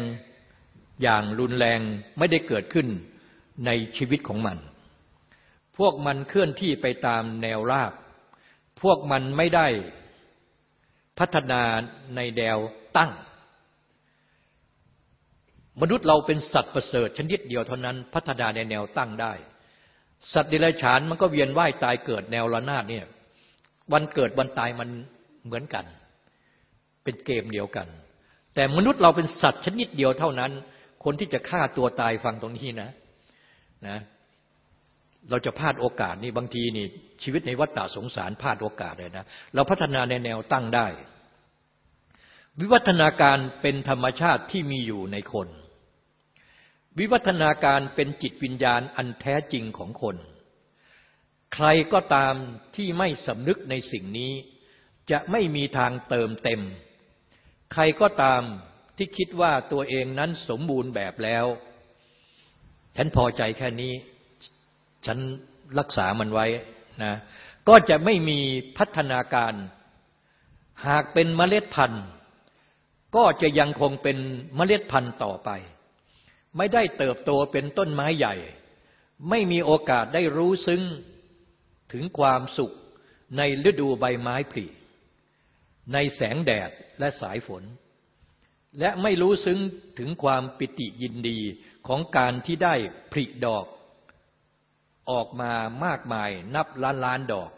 [SPEAKER 2] อย่างรุนแรงไม่ได้เกิดขึ้นในชีวิตของมัน พวกมันเคลื่อนที่ไปตามแนวราบ พวกมันไม่ได้พัฒนาในแนวตั้ง มนุษย์เราเป็นสัตว์ประเสริฐชนิดเดียวเท่านั้น พัฒนาในแนวตั้งได้ สัตว์เดรัจฉานมันก็เวียนว่ายตายเกิดแนวระนาดเนี่ย วันเกิดวันตายมันเหมือนกัน เป็นเกมเดียวกัน แต่มนุษย์เราเป็นสัตว์ชนิดเดียวเท่านั้น คนที่จะฆ่าตัวตายฟังตรงนี้นะนะ เราจะพลาดโอกาสนี่บางทีนี่ชีวิตในวัฏฏะสงสารพลาดโอกาสเลยนะ เราพัฒนาในแนวตั้งได้ วิวัฒนาการเป็นธรรมชาติที่มีอยู่ในคน วิวัฒนาการเป็นจิตวิญญาณอันแท้จริงของคน ใครก็ตามที่ไม่สำนึกในสิ่งนี้ จะไม่มีทางเติมเต็ม ใครก็ตามที่คิดว่าตัวเองนั้นสมบูรณ์แบบแล้วฉันพอใจแค่นี้ ฉันรักษามันไว้นะก็จะไม่มีพัฒนาการ หากเป็นเมล็ดพันธุ์ ก็จะยังคงเป็นเมล็ดพันธุ์ต่อไป ไม่ได้เติบโตเป็นต้นไม้ใหญ่ ไม่มีโอกาสได้รู้ซึ้งถึงความสุขในฤดูใบไม้ผลิในแสงแดดและสายฝน และไม่รู้ซึ้งถึงความปิติยินดีของการที่ได้ผลิดอก ออกมามากมายนับล้านล้านดอก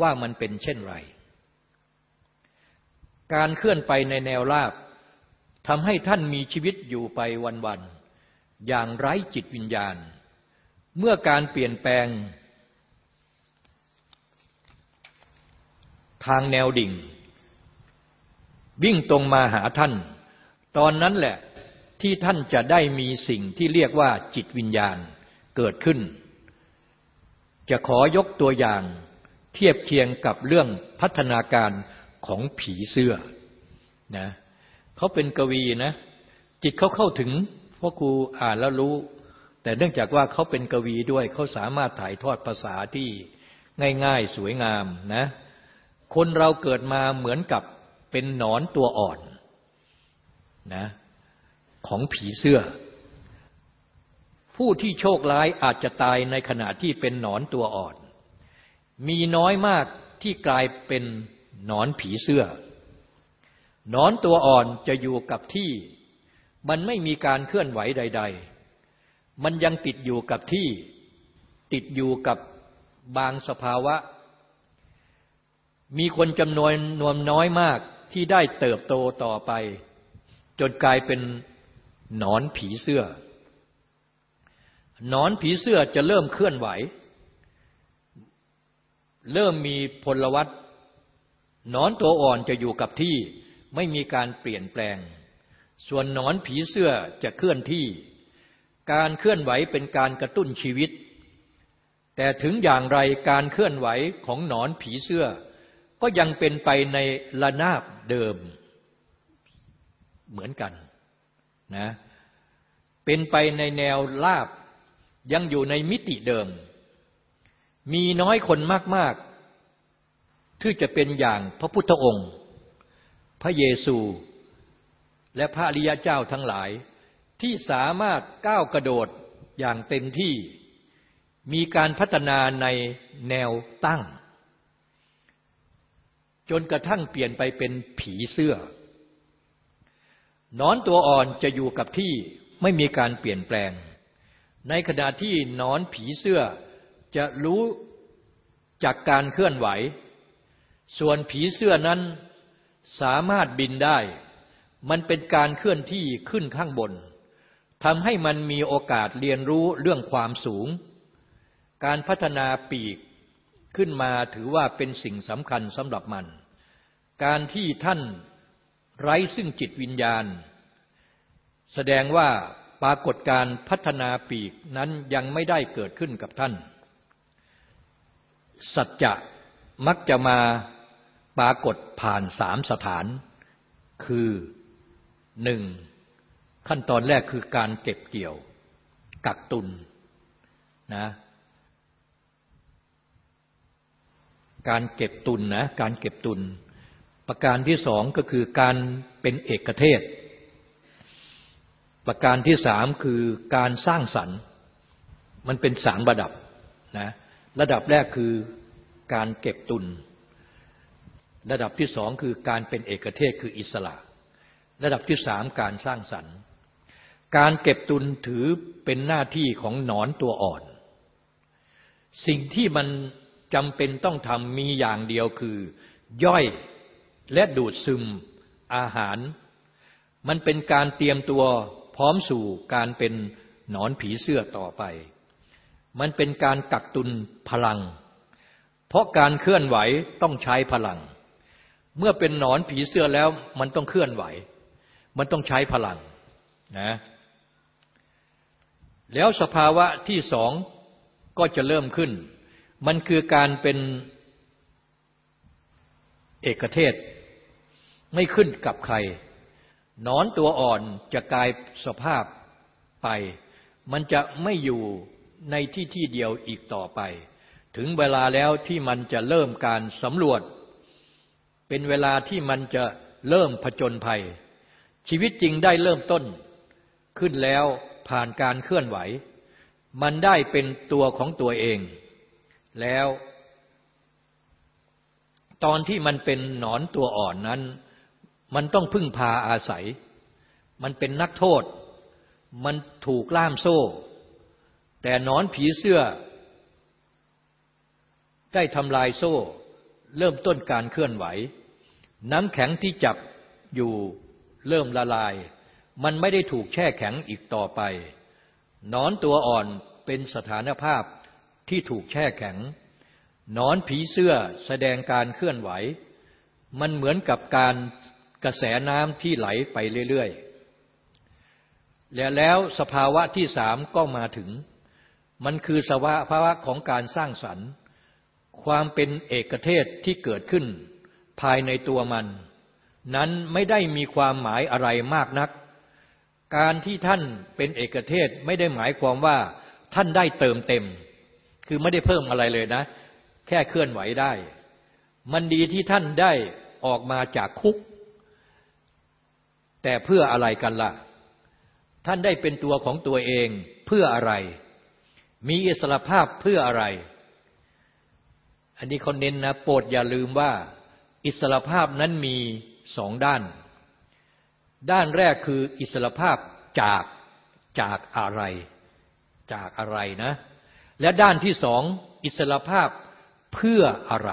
[SPEAKER 2] ว่ามันเป็นเช่นไร การเคลื่อนไปในแนวราบทำให้ท่านมีชีวิตอยู่ไปวันๆอย่างไร้จิตวิญญาณ เมื่อการเปลี่ยนแปลง ทางแนวดิ่ง วิ่งตรงมาหาท่าน ตอนนั้นแหละที่ท่านจะได้มีสิ่งที่เรียกว่าจิตวิญญาณเกิดขึ้น จะขอยกตัวอย่างเทียบเคียงกับเรื่องพัฒนาการของผีเสื้อนะเขาเป็นกวีนะ จิตเขาเข้าถึงพ่อครูอ่านแล้วรู้ แต่เนื่องจากว่าเขาเป็นกวีด้วยเขาสามารถถ่ายทอดภาษาที่ง่ายๆสวยงามนะคนเราเกิดมาเหมือนกับเป็นหนอนตัวอ่อนนะของผีเสื้อ ผู้ที่โชคร้ายอาจจะตายในขณะที่เป็นหนอนตัวอ่อน มีน้อยมากที่กลายเป็นหนอนผีเสื้อ หนอนตัวอ่อนจะอยู่กับที่ มันไม่มีการเคลื่อนไหวใด ๆ มันยังติดอยู่กับที่ ติดอยู่กับบางสภาวะ มีคนจำนวนนวมน้อยมากที่ได้เติบโตต่อไป จนกลายเป็นหนอนผีเสื้อ นอนผีเสื้อจะเริ่มเคลื่อนไหว เริ่มมีพลวัตนอนตัวอ่อนจะอยู่กับที่ ไม่มีการเปลี่ยนแปลง ส่วนนอนผีเสื้อจะเคลื่อนที่ การเคลื่อนไหวเป็นการกระตุ้นชีวิต แต่ถึงอย่างไรการเคลื่อนไหวของหนอนผีเสื้อ ก็ยังเป็นไปในระนาบเดิม เหมือนกันนะเป็นไปในแนวลาบ ยังอยู่ในมิติเดิม มีน้อยคนมาก ๆ ที่จะเป็นอย่างพระพุทธองค์ พระเยซู และพระอริยเจ้าทั้งหลาย ที่สามารถก้าวกระโดดอย่างเต็มที่ มีการพัฒนาในแนวตั้ง จนกระทั่งเปลี่ยนไปเป็นผีเสื้อนอนตัวอ่อนจะอยู่กับที่ไม่มีการเปลี่ยนแปลง ในขณะที่นอนผีเสื้อจะรู้จากการเคลื่อนไหว ส่วนผีเสื้อนั้นสามารถบินได้ มันเป็นการเคลื่อนที่ขึ้นข้างบนทำให้มันมีโอกาสเรียนรู้เรื่องความสูง การพัฒนาปีกขึ้นมาถือว่าเป็นสิ่งสำคัญสำหรับมัน การที่ท่านไร้ซึ่งจิตวิญญาณ แสดงว่า ปรากฏการพัฒนาปีกนั้นยังไม่ได้เกิดขึ้นกับท่าน สัจจะมักจะมาปรากฏผ่านสามสถาน คือหนึ่งขั้นตอนแรกคือการเก็บเกี่ยว กักตุนนะการเก็บตุนนะการเก็บตุน ประการที่สองก็คือการเป็นเอกเทศ ประการที่สามคือการสร้างสรรค์ มันเป็นสามระดับนะระดับแรกคือการเก็บตุน ระดับที่สองคือการเป็นเอกเทศคืออิสระ ระดับที่สามการสร้างสรรค์ การเก็บตุนถือเป็นหน้าที่ของหนอนตัวอ่อน สิ่งที่มันจำเป็นต้องทำมีอย่างเดียวคือย่อยและดูดซึมอาหาร มันเป็นการเตรียมตัว พร้อมสู่การเป็นหนอนผีเสื้อต่อไป มันเป็นการกักตุนพลัง เพราะการเคลื่อนไหวต้องใช้พลัง เมื่อเป็นหนอนผีเสื้อแล้วมันต้องเคลื่อนไหว มันต้องใช้พลังนะแล้วสภาวะที่สองก็จะเริ่มขึ้น มันคือการเป็นเอกเทศ ไม่ขึ้นกับใคร นอนตัวอ่อนจะกลายสภาพไป มันจะไม่อยู่ในที่ที่เดียวอีกต่อไป ถึงเวลาแล้วที่มันจะเริ่มการสำรวจ เป็นเวลาที่มันจะเริ่มผจญภัย ชีวิตจริงได้เริ่มต้น ขึ้นแล้วผ่านการเคลื่อนไหว มันได้เป็นตัวของตัวเอง แล้ว ตอนที่มันเป็นหนอนตัวอ่อนนั้น มันต้องพึ่งพาอาศัย มันเป็นนักโทษ มันถูกล่ามโซ่ แต่นอนผีเสื้อ ได้ทำลายโซ่ เริ่มต้นการเคลื่อนไหว น้ำแข็งที่จับอยู่เริ่มละลาย มันไม่ได้ถูกแช่แข็งอีกต่อไป นอนตัวอ่อนเป็นสถานภาพที่ถูกแช่แข็ง นอนผีเสื้อแสดงการเคลื่อนไหว มันเหมือนกับการ กระแสน้ำที่ไหลไปเรื่อยๆ และแล้วสภาวะที่สามก็มาถึง มันคือสภาวะของการสร้างสรรค์ ความเป็นเอกเทศที่เกิดขึ้น ภายในตัวมัน นั้นไม่ได้มีความหมายอะไรมากนัก การที่ท่านเป็นเอกเทศไม่ได้หมายความว่าท่านได้เติมเต็ม คือไม่ได้เพิ่มอะไรเลยนะ แค่เคลื่อนไหวได้ มันดีที่ท่านได้ออกมาจากคุก แต่เพื่ออะไรกันละ่ะ ท่านได้เป็นตัวของตัวเองเพื่ออะไร มีอิสรภาพเพื่ออะไร อันนี้เขาเน้นนะโปรดอย่าลืมว่า อิสรภาพนั้นมีสองด้าน ด้านแรกคืออิสรภาพจากจากอะไร จากอะไรนะ และด้านที่สองอิสรภาพเพื่ออะไร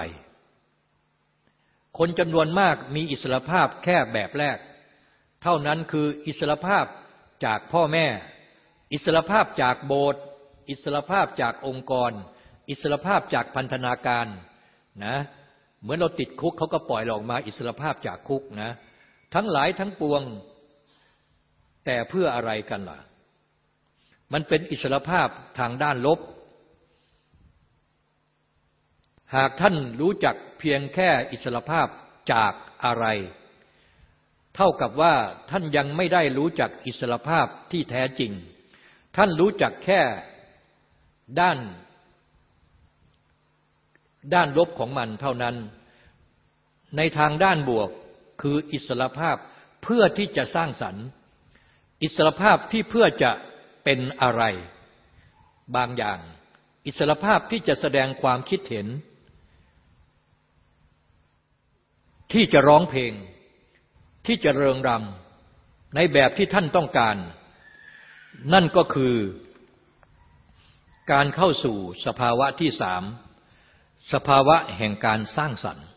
[SPEAKER 2] คนจำนวนมากมีอิสรภาพแค่แบบแรก เท่านั้นคืออิสรภาพจากพ่อแม่ อิสรภาพจากโบสถ์อิสรภาพจากองค์กร อิสรภาพจากพันธนาการนะเหมือนเราติดคุกเขาก็ปล่อยเราออกมาอิสรภาพจากคุกนะ ทั้งหลายทั้งปวง แต่เพื่ออะไรกันล่ะ มันเป็นอิสรภาพทางด้านลบ หากท่านรู้จักเพียงแค่อิสรภาพจากอะไร เท่ากับว่าท่านยังไม่ได้รู้จักอิสรภาพที่แท้จริง ท่านรู้จักแค่ด้าน ด้านลบของมันเท่านั้น ในทางด้านบวกคืออิสรภาพเพื่อที่จะสร้างสรรค์ อิสรภาพที่เพื่อจะเป็นอะไร บางอย่าง อิสรภาพที่จะแสดงความคิดเห็น ที่จะร้องเพลง ที่จะเริงรำในแบบที่ท่านต้องการ นั่นก็คือ การเข้าสู่สภาวะที่สามสภาวะแห่งการสร้างสรรค์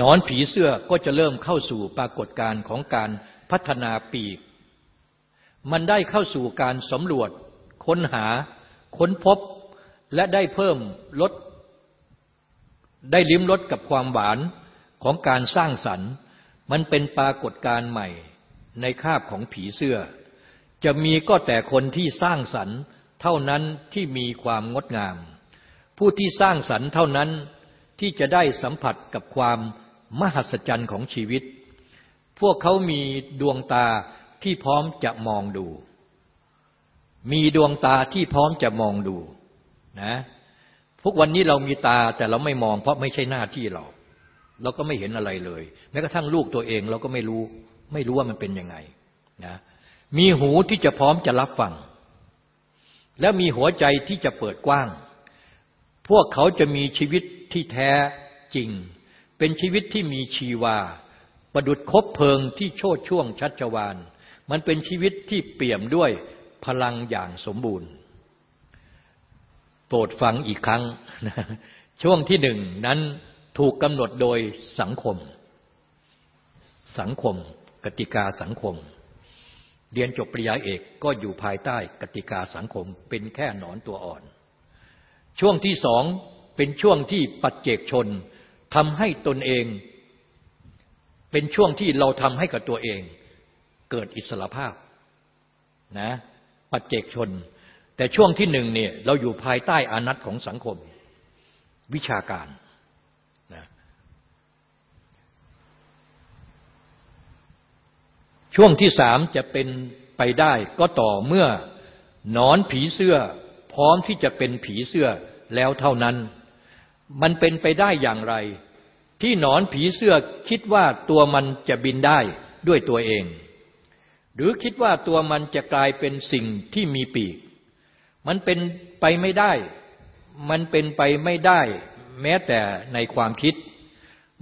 [SPEAKER 2] นอนผีเสื้อก็จะเริ่มเข้าสู่ปรากฏการณ์ของการพัฒนาปีก มันได้เข้าสู่การสำรวจ ค้นหา ค้นพบ และได้เพิ่มลด ได้ลิ้มรสกับความหวานของการสร้างสรรค์ มันเป็นปรากฏการณ์ใหม่ในคาบของผีเสื้อ จะมีก็แต่คนที่สร้างสรรค์เท่านั้นที่มีความงดงาม ผู้ที่สร้างสรรค์เท่านั้นที่จะได้สัมผัสกับความมหัศจรรย์ของชีวิต พวกเขามีดวงตาที่พร้อมจะมองดู มีดวงตาที่พร้อมจะมองดูนะ พวกวันนี้เรามีตาแต่เราไม่มอง เพราะไม่ใช่หน้าที่เรา เราก็ไม่เห็นอะไรเลย แม้กระทั่งลูกตัวเองเราก็ไม่รู้ ไม่รู้ว่ามันเป็นยังไงนะมีหูที่จะพร้อมจะรับฟัง และมีหัวใจที่จะเปิดกว้าง พวกเขาจะมีชีวิตที่แท้จริง เป็นชีวิตที่มีชีวา ประดุดคบเพลิงที่โชดช่วงชัชวาน มันเป็นชีวิตที่เปี่ยมด้วยพลังอย่างสมบูรณ์ โปรดฟังอีกครั้ง ช่วงที่หนึ่งนั้นถูกกำหนดโดยสังคม สังคม กติกาสังคม เรียนจบปริญญาเอกก็อยู่ภายใต้กติกาสังคม เป็นแค่หนอนตัวอ่อน ช่วงที่สองเป็นช่วงที่ปัจเจกชนทำให้ตนเอง เป็นช่วงที่เราทำให้กับตัวเอง เกิดอิสรภาพนะปัจเจกชน แต่ช่วงที่หนึ่งเนี่ยเราอยู่ภายใต้อานัตของสังคม วิชาการนะช่วงที่สามจะเป็นไปได้ก็ต่อเมื่อนอนผีเสื้อ พร้อมที่จะเป็นผีเสื้อแล้วเท่านั้น มันเป็นไปได้อย่างไร ที่นอนผีเสื้อคิดว่าตัวมันจะบินได้ด้วยตัวเอง หรือคิดว่าตัวมันจะกลายเป็นสิ่งที่มีปีก มันเป็นไปไม่ได้ มันเป็นไปไม่ได้ แม้แต่ในความคิด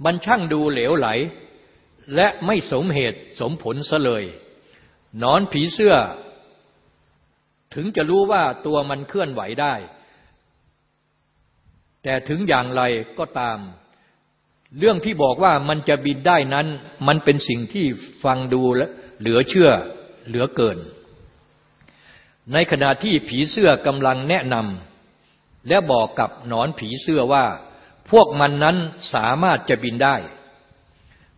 [SPEAKER 2] มันช่างดูเหลวไหล และไม่สมเหตุสมผลซะเลยนอนผีเสื้อ ถึงจะรู้ว่าตัวมันเคลื่อนไหวได้ แต่ถึงอย่างไรก็ตาม เรื่องที่บอกว่ามันจะบินได้นั้น มันเป็นสิ่งที่ฟังดูและเหลือเชื่อเหลือเกิน ในขณะที่ผีเสื้อกำลังแนะนำและบอกกับนอนผีเสื้อว่า พวกมันนั้นสามารถจะบินได้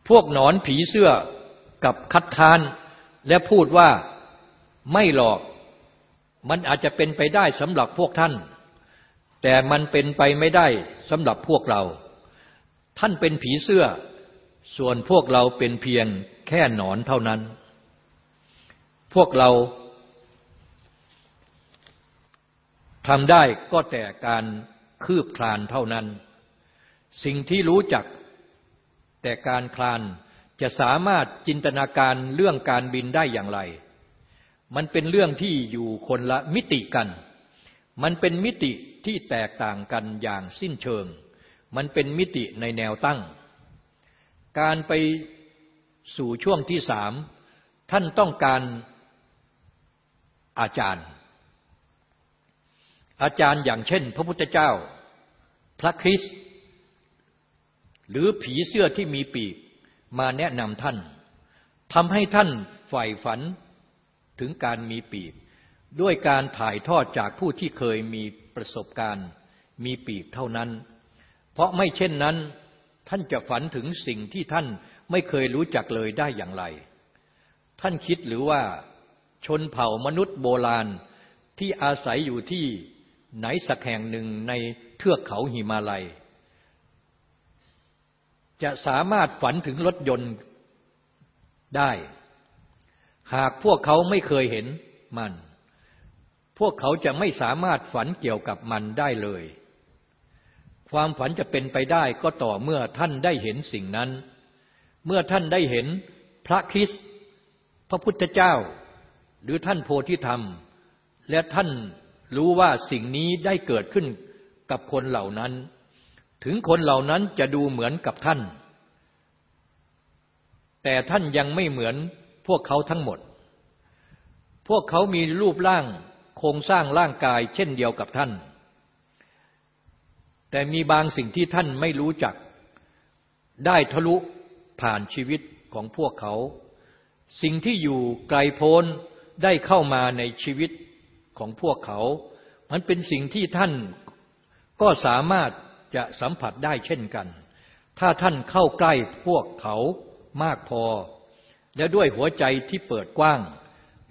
[SPEAKER 2] พวกหนอนผีเสื้อกับคัดทาน และพูดว่าไม่หรอก มันอาจจะเป็นไปได้สำหรับพวกท่าน แต่มันเป็นไปไม่ได้สำหรับพวกเรา ท่านเป็นผีเสื้อ ส่วนพวกเราเป็นเพียงแค่หนอนเท่านั้น พวกเรา ทำได้ก็แต่การคืบคลานเท่านั้น สิ่งที่รู้จักแต่การคลานจะสามารถจินตนาการเรื่องการบินได้อย่างไร มันเป็นเรื่องที่อยู่คนละมิติกัน มันเป็นมิติที่แตกต่างกันอย่างสิ้นเชิง มันเป็นมิติในแนวตั้ง การไปสู่ช่วงที่สามท่านต้องการอาจารย์ อาจารย์อย่างเช่น พระพุทธเจ้า พระคริสต์หรือผีเสื้อที่มีปีกมาแนะนำท่านทำให้ท่านใฝ่ฝันถึงการมีปีก ด้วยการถ่ายทอดจากผู้ที่เคยมีประสบการณ์มีปีกเท่านั้น เพราะไม่เช่นนั้นท่านจะฝันถึงสิ่งที่ท่านไม่เคยรู้จักเลยได้อย่างไร ท่านคิดหรือว่าชนเผ่ามนุษย์โบราณที่อาศัยอยู่ที่ ไหนสักแห่งหนึ่งในเทือกเขาหิมาลัย จะสามารถฝันถึงรถยนต์ได้ หากพวกเขาไม่เคยเห็นมัน พวกเขาจะไม่สามารถฝันเกี่ยวกับมันได้เลย ความฝันจะเป็นไปได้ก็ต่อเมื่อท่านได้เห็นสิ่งนั้น เมื่อท่านได้เห็นพระคริสต์พระพุทธเจ้า หรือท่านโพธิธรรม และท่าน รู้ว่าสิ่งนี้ได้เกิดขึ้นกับคนเหล่านั้น ถึงคนเหล่านั้นจะดูเหมือนกับท่าน แต่ท่านยังไม่เหมือนพวกเขาทั้งหมด พวกเขามีรูปร่างโครงสร้างร่างกายเช่นเดียวกับท่าน แต่มีบางสิ่งที่ท่านไม่รู้จัก ได้ทะลุผ่านชีวิตของพวกเขา สิ่งที่อยู่ไกลโพ้นได้เข้ามาในชีวิต ของพวกเขา มันเป็นสิ่งที่ท่านก็สามารถจะสัมผัสได้เช่นกัน ถ้าท่านเข้าใกล้พวกเขามากพอ และด้วยหัวใจที่เปิดกว้าง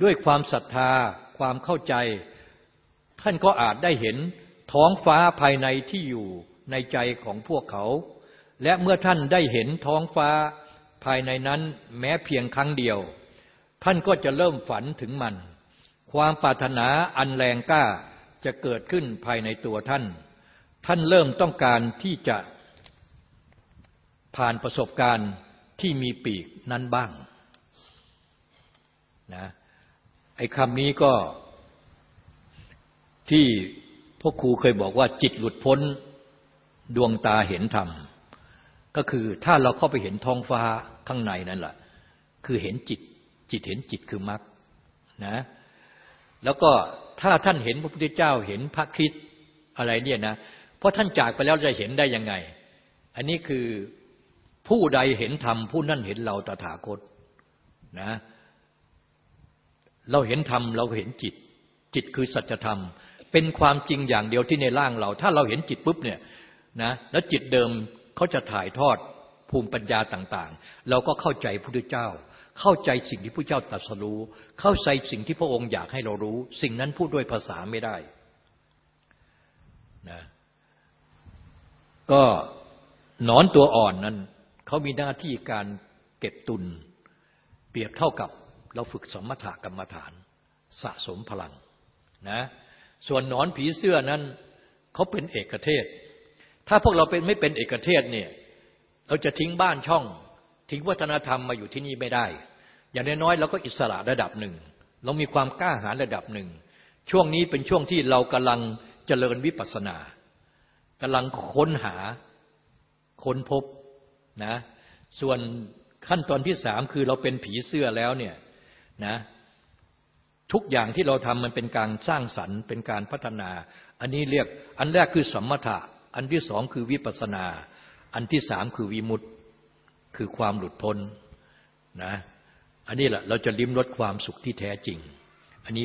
[SPEAKER 2] ด้วยความศรัทธา ความเข้าใจ ท่านก็อาจได้เห็นท้องฟ้าภายในที่อยู่ในใจของพวกเขา และเมื่อท่านได้เห็นท้องฟ้าภายในนั้นแม้เพียงครั้งเดียว ท่านก็จะเริ่มฝันถึงมัน ความปรารถนาอันแรงกล้าจะเกิดขึ้นภายในตัวท่าน ท่านเริ่มต้องการที่จะผ่านประสบการณ์ที่มีปีกนั้นบ้างนะไอ้คำนี้ก็ที่พ่อครูเคยบอกว่าจิตหลุดพ้นดวงตาเห็นธรรม ก็คือถ้าเราเข้าไปเห็นท้องฟ้าข้างในนั่นแหละคือเห็นจิตจิตเห็นจิตคือมรรคนะ แล้วก็ถ้าท่านเห็นพระพุทธเจ้าเห็นพระคริสต์อะไรเนี่ยนะ เพราะท่านจากไปแล้วจะเห็นได้ยังไง อันนี้คือผู้ใดเห็นธรรมผู้นั้นเห็นเราตถาคตนะ เราเห็นธรรมเราเห็นจิต จิตคือสัจธรรม เป็นความจริงอย่างเดียวที่ในร่างเรา ถ้าเราเห็นจิตปุ๊บเนี่ยนะแล้วจิตเดิมเขาจะถ่ายทอดภูมิปัญญาต่าง ๆ เราก็เข้าใจพระพุทธเจ้า เข้าใจสิ่งที่พระเจ้าตรัสรู้ เข้าใจสิ่งที่พระองค์อยากให้เรารู้ สิ่งนั้นพูดด้วยภาษาไม่ได้นะก็นอนตัวอ่อนนั้นเขามีหน้าที่การเก็บตุน เปรียบเท่ากับเราฝึกสมถะกรรมฐานสะสมพลังนะส่วนนอนผีเสื้อนั้นเขาเป็นเอกเทศ ถ้าพวกเราเป็นไม่เป็นเอกเทศเนี่ยเราจะทิ้งบ้านช่อง ทิ้งวัฒนธรรมมาอยู่ที่นี่ไม่ได้ อย่างน้อยๆเราก็อิสระระดับหนึ่ง เรามีความกล้าหาญระดับหนึ่ง ช่วงนี้เป็นช่วงที่เรากำลังเจริญวิปัสสนากำลังค้นหาค้นพบนะส่วนขั้นตอนที่สามคือเราเป็นผีเสื้อแล้วเนี่ยนะทุกอย่างที่เราทำมันเป็นการสร้างสรรค์ เป็นการพัฒนา อันนี้เรียกอันแรกคือสมถะ อันที่สองคือวิปัสนา อันที่สามคือวิมุตติคือความหลุดพ้นนะ อันนี้แหละเราจะลิ้มรสความสุขที่แท้จริง อันนี้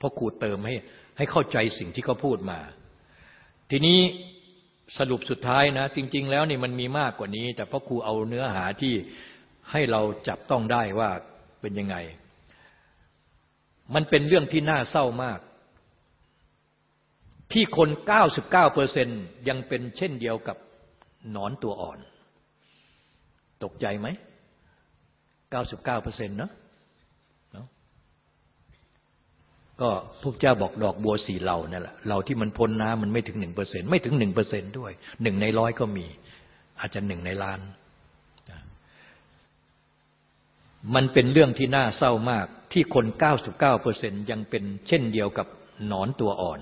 [SPEAKER 2] พ่อครูเติมให้ให้เข้าใจสิ่งที่เขาพูดมา ทีนี้สรุปสุดท้ายนะ จริง ๆ แล้วนี่มันมีมากกว่านี้ แต่พ่อครูเอาเนื้อหาที่ให้เราจับต้องได้ว่าเป็นยังไง มันเป็นเรื่องที่น่าเศร้ามาก ที่คน 99เอร์เซยังเป็นเช่นเดียวกับหนอนตัวอ่อน ตกใจไหม 99เปอร์เซ็นต์นะก็พระเจ้าบอกดอกบัวสีเหล่านั่นแหละเหล่าที่มันพ้นน้ำมันไม่ถึงหนึ่งเปอร์เซ็นไม่ถึงหนึ่งเปอร์เซ็นด้วยหนึ่งในร้อยก็มี อาจจะหนึ่งในล้าน มันเป็นเรื่องที่น่าเศร้ามากที่คนเก้าสิบเก้าเปอร์เซ็นยังเป็นเช่นเดียวกับหนอนตัวอ่อน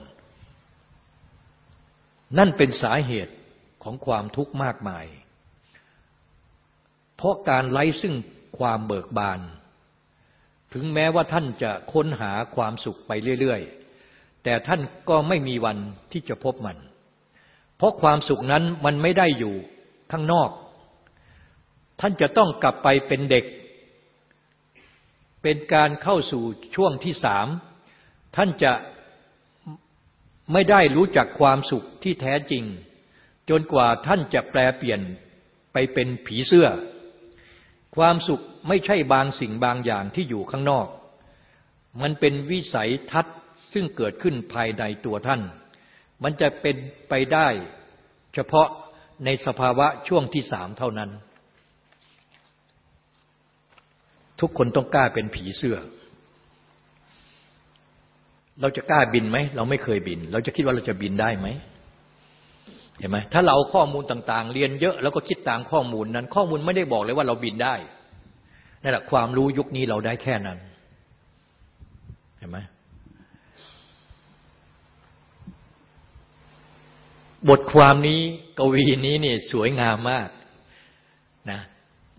[SPEAKER 2] นั่นเป็นสาเหตุของความทุกข์มากมาย เพราะการไร้ซึ่ง ความเบิกบาน ถึงแม้ว่าท่านจะค้นหาความสุขไปเรื่อย ๆ แต่ท่านก็ไม่มีวันที่จะพบมัน เพราะความสุขนั้นมันไม่ได้อยู่ข้างนอก ท่านจะต้องกลับไปเป็นเด็ก เป็นการเข้าสู่ช่วงที่สาม ท่านจะไม่ได้รู้จักความสุขที่แท้จริง จนกว่าท่านจะแปลเปลี่ยนไปเป็นผีเสื้อ ความสุขไม่ใช่บางสิ่งบางอย่างที่อยู่ข้างนอก มันเป็นวิสัยทัศน์ซึ่งเกิดขึ้นภายในตัวท่าน มันจะเป็นไปได้เฉพาะในสภาวะช่วงที่สามเท่านั้น ทุกคนต้องกล้าเป็นผีเสื้อ เราจะกล้าบินไหม เราไม่เคยบิน เราจะคิดว่าเราจะบินได้ไหม เห็นไหมถ้าเราข้อมูลต่างๆ เรียนเยอะแล้วก็คิดตามข้อมูลนั้น ข้อมูลไม่ได้บอกเลยว่าเราบินได้นั่นแหละความรู้ยุคนี้เราได้แค่นั้น เห็นไหมบทความนี้กวีนี้นี่สวยงามมากนะ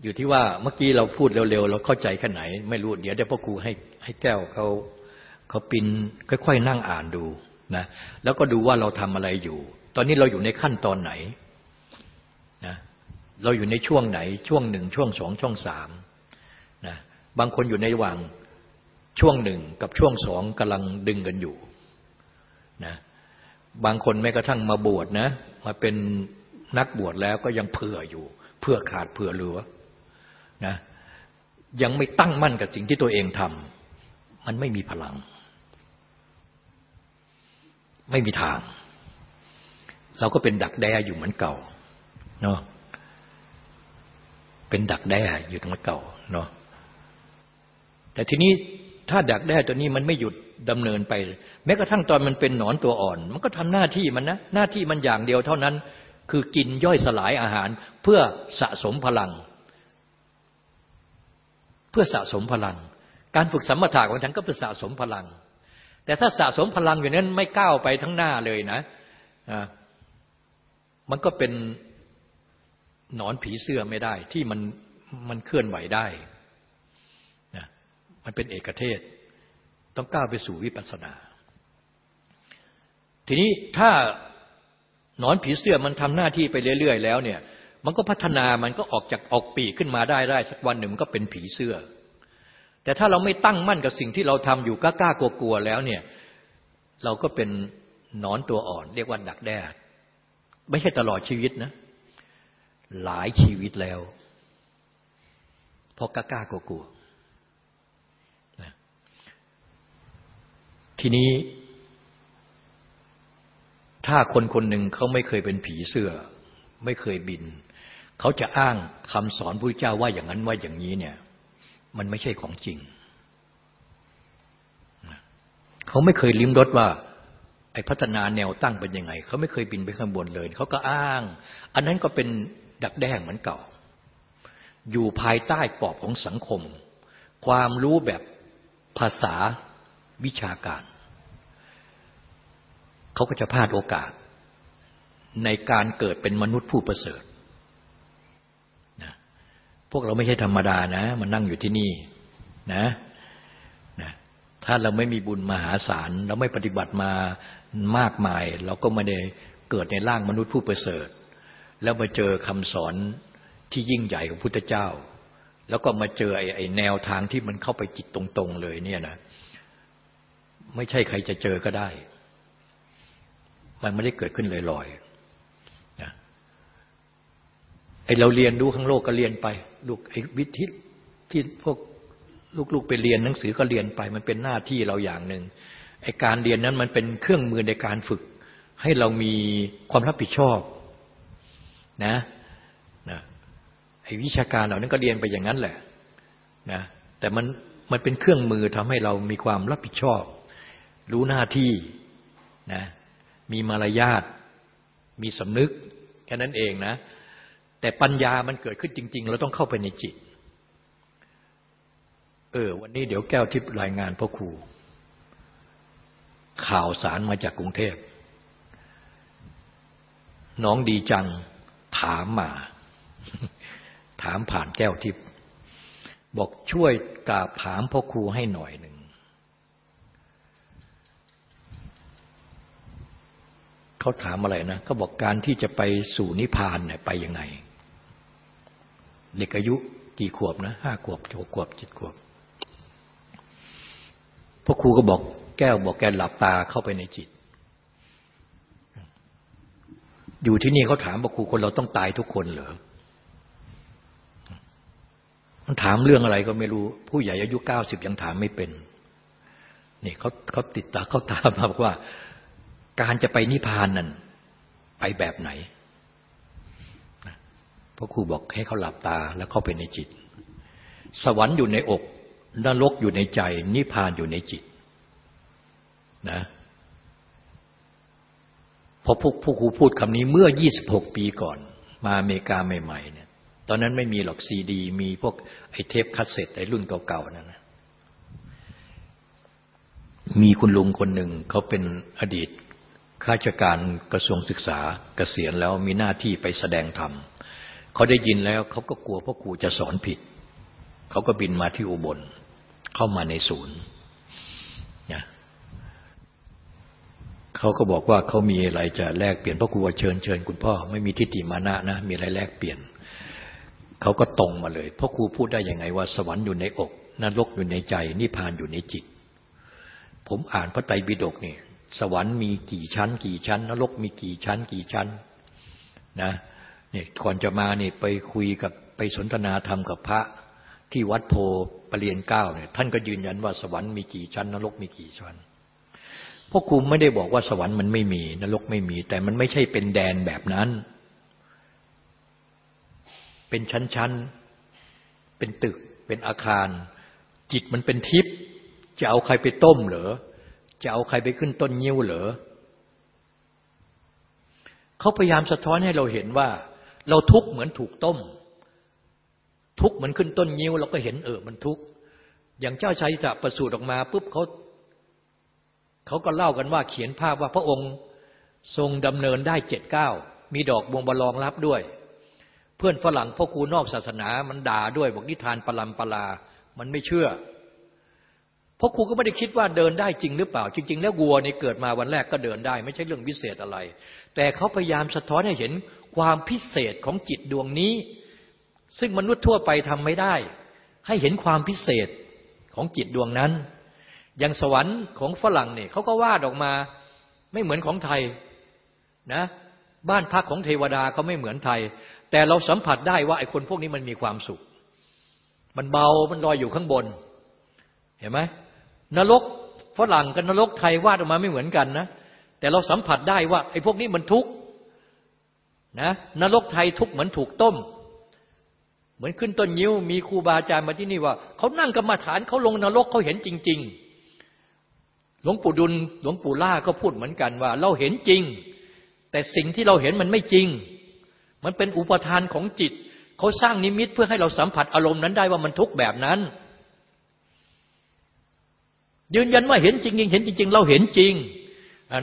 [SPEAKER 2] อยู่ที่ว่าเมื่อกี้เราพูดเร็วๆ เราเข้าใจแค่ไหน ไม่รู้ เดี๋ยวเดี๋ยวพ่อครูให้ให้แก้วเขาเขาปินค่อยๆนั่งอ่านดูนะแล้วก็ดูว่าเราทำอะไรอยู่ ตอนนี้เราอยู่ในขั้นตอนไหนนะเราอยู่ในช่วงไหน ช่วงหนึ่งช่วงสองช่วงสามนะบางคนอยู่ในระหว่างช่วงหนึ่งกับช่วงสองกำลังดึงกันอยู่นะบางคนแม้กระทั่งมาบวชนะ มาเป็นนักบวชแล้วก็ยังเผื่ออยู่ เพื่อขาดเผื่อเหลือนะยังไม่ตั้งมั่นกับสิ่งที่ตัวเองทำมันไม่มีพลัง ไม่มีทาง เราก็เป็นดักแด้อยู่เหมือนเก่าเนาะเป็นดักแด้อยู่เหมือนเก่าเนาะแต่ทีนี้ถ้าดักแด้ตัวนี้มันไม่หยุดดำเนินไป แม้กระทั่งตอนมันเป็นหนอนตัวอ่อน มันก็ทำหน้าที่มันนะหน้าที่มันอย่างเดียวเท่านั้น คือกินย่อยสลายอาหาร เพื่อสะสมพลัง เพื่อสะสมพลัง การฝึกสัมมาทาของฉันก็เพื่อสะสมพลัง แต่ถ้าสะสมพลังอยู่นั้นไม่ก้าวไปทั้งหน้าเลยนะ มันก็เป็นหนอนผีเสื้อไม่ได้ ที่มันมันเคลื่อนไหวได้นะมันเป็นเอกเทศ ต้องก้าวไปสู่วิปัสสนา ทีนี้ถ้าหนอนผีเสื้อมันทำหน้าที่ไปเรื่อย ๆ แล้วเนี่ย มันก็พัฒนามันก็ออกจากออกปีกขึ้นมาได้ได้สักวันหนึ่งมันก็เป็นผีเสื้อ แต่ถ้าเราไม่ตั้งมั่นกับสิ่งที่เราทำอยู่กล้ากลัวๆแล้วเนี่ย เราก็เป็นนอนตัวอ่อน เรียกว่าดักแด้ ไม่ใช่ตลอดชีวิตนะ หลายชีวิตแล้วเพราะกล้ากลัวๆนะทีนี้ ถ้าคนคนหนึ่งเขาไม่เคยเป็นผีเสื้อ ไม่เคยบิน เขาจะอ้างคำสอนพระเจ้าว่าอย่างนั้นว่าอย่างนี้เนี่ย มันไม่ใช่ของจริง เขาไม่เคยลิ้มรสว่า ไอ้พัฒนาแนวตั้งเป็นยังไงเขาไม่เคยบินไปข้างบนเลยเขาก็อ้าง อันนั้นก็เป็นดักแด้งเหมือนเก่า อยู่ภายใต้กรอบของสังคม ความรู้แบบภาษาวิชาการเขาก็จะพลาดโอกาส ในการเกิดเป็นมนุษย์ผู้ประเสริฐพวกเราไม่ใช่ธรรมดานะมันนั่งอยู่ที่นี่นะนะถ้าเราไม่มีบุญมหาศาลเราไม่ปฏิบัติมา มากมาย เราก็ไม่ได้เกิดในร่างมนุษย์ผู้ประเสริฐ แล้วมาเจอคำสอนที่ยิ่งใหญ่ของพุทธเจ้า แล้วก็มาเจอไอ้ไอแนวทางที่มันเข้าไปจิตตรงๆเลยเนี่ยนะไม่ใช่ใครจะเจอก็ได้ มันไม่ได้เกิดขึ้นลอยๆไอเราเรียนรู้ข้างโลกก็เรียนไป ลูกไอวิธีที่พวกลูกๆไปเรียนหนังสือก็เรียนไป มันเป็นหน้าที่เราอย่างหนึ่ง ไอการเรียนนั้นมันเป็นเครื่องมือในการฝึก ให้เรามีความรับผิดชอบนะนะไอวิชาการเหล่านั้นก็เรียนไปอย่างนั้นแหละนะแต่มันมันเป็นเครื่องมือทำให้เรามีความรับผิดชอบ รู้หน้าที่นะมีมารยาทมีสำนึกแค่นั้นเองนะ แต่ปัญญามันเกิดขึ้นจริง ๆ เราต้องเข้าไปในจิต เออ วันนี้เดี๋ยวแก้วทิพย์รายงานพ่อครู ข่าวสารมาจากกรุงเทพ น้องดีจังถามมา ถามผ่านแก้วทิพย์บอกช่วยกราบถามพ่อครูให้หน่อยหนึ่ง เขาถามอะไรนะเขาบอกการที่จะไปสู่นิพพานเนี่ยไปยังไง เด็กอายุกี่ขวบนะห้าขวบหกขวบเจ็ดขวบพ่อครูก็บอก แก้วบอกแกหลับตาเข้าไปในจิต อยู่ที่นี่เขาถามบอกครูคนเราต้องตายทุกคนเหรอมันถามเรื่องอะไรก็ไม่รู้ ผู้ใหญ่อายุเก้าสิบยังถามไม่เป็นนี่เขาเขาติดตาเขาตามมาบอกว่า การจะไปนิพพานนั่นไปแบบไหนพระครูบอกให้เขาหลับตาแล้วเข้าไปในจิต สวรรค์อยู่ในอกนรกอยู่ในใจ นิพพานอยู่ในจิต นะพอพวกผู้ครูพูดคำนี้เมื่อ 26 ปีก่อน มาอเมริกาใหม่ๆเนี่ย ตอนนั้นไม่มีหรอกซีดี มีพวกไอเทปคัสเซ็ตไอรุ่นเก่าๆนั่นนะมีคุณลุงคนหนึ่งเขาเป็นอดีตข้าราชการกระทรวงศึกษาเกษียณแล้วมีหน้าที่ไปแสดงธรรมเขาได้ยินแล้วเขาก็กลัวพ่อครูจะสอนผิด เขาก็บินมาที่อุบลเข้ามาในศูนย์นะ เขาก็บอกว่าเขามีอะไรจะแลกเปลี่ยนพ่อครูเชิญเชิญคุณพ่อไม่มีทิฏฐิมานะนะ มีอะไรแลกเปลี่ยน เขาก็ตรงมาเลยพ่อครูพูดได้ยังไงว่าสวรรค์อยู่ในอกนรกอยู่ในใจนิพพานอยู่ในจิต ผมอ่านพระไตรปิฎกนี่สวรรค์มีกี่ชั้น กี่ชั้น นรกมีกี่ชั้น กี่ชั้นนะเนี่ยก่อนจะมาเนี่ยไปคุยกับไปสนทนาธรรมกับพระที่วัดโพปรเรียนเก้าเนี่ยท่านก็ยืนยันว่าสวรรค์มีกี่ชั้น นรกมีกี่ชั้น พ่อครูไม่ได้บอกว่าสวรรค์มันไม่มี นรกไม่มี แต่มันไม่ใช่เป็นแดนแบบนั้น เป็นชั้นๆ เป็นตึก เป็นอาคาร จิตมันเป็นทิพย์จะเอาใครไปต้มเหรอ จะเอาใครไปขึ้นต้นยิ้วเหรอเขาพยายามสะท้อนให้เราเห็นว่า เราทุกข์เหมือนถูกต้ม ทุกข์เหมือนขึ้นต้นยิ้วเราก็เห็นเออมันทุกข์อย่างเจ้าชายจะประสูติออกมาปุ๊บเขา เขาก็เล่ากันว่าเขียนภาพว่าพระองค์ทรงดำเนินได้เจ็ดเก้ามีดอกบวงบาลองรับด้วย เพื่อนฝรั่งพ่อครูนอกศาสนามันด่าด้วยบอกนิทานปลำปลา มันไม่เชื่อพราะครูก็ไม่ได้คิดว่าเดินได้จริงหรือเปล่า จริง ๆ แล้ววัวในเกิดมาวันแรกก็เดินได้ ไม่ใช่เรื่องพิเศษอะไร แต่เขาพยายามสะท้อนให้เห็นความพิเศษของจิตดวงนี้ ซึ่งมนุษย์ทั่วไปทำไม่ได้ ให้เห็นความพิเศษของจิตดวงนั้น อย่างสวรรค์ของฝรั่งเนี่ยเขาก็วาดออกมาไม่เหมือนของไทยนะ บ้านพักของเทวดาเขาไม่เหมือนไทย แต่เราสัมผัสได้ว่าไอ้คนพวกนี้มันมีความสุข มันเบามันลอยอยู่ข้างบน เห็นไหมนรกฝรั่งกับนรกไทยวาดออกมาไม่เหมือนกันนะ แต่เราสัมผัสได้ว่าไอ้พวกนี้มันทุกข์นะนรกไทยทุกข์เหมือนถูกต้ม เหมือนขึ้นต้นยิ้วมีครูบาอาจารย์มาที่นี่ว่าเขานั่งกรรมาฐานเขาลงนรกเขาเห็นจริง ๆ หลวงปู่ดุลหลวงปู่ล่าก็พูดเหมือนกันว่า เราเห็นจริง แต่สิ่งที่เราเห็นมันไม่จริง มันเป็นอุปทานของจิตเขาสร้างนิมิตเพื่อให้เราสัมผัสอารมณ์นั้นได้ว่ามันทุกข์แบบนั้น ยืนยันว่าเห็นจริงๆเห็นจริง ๆ เราเห็นจริง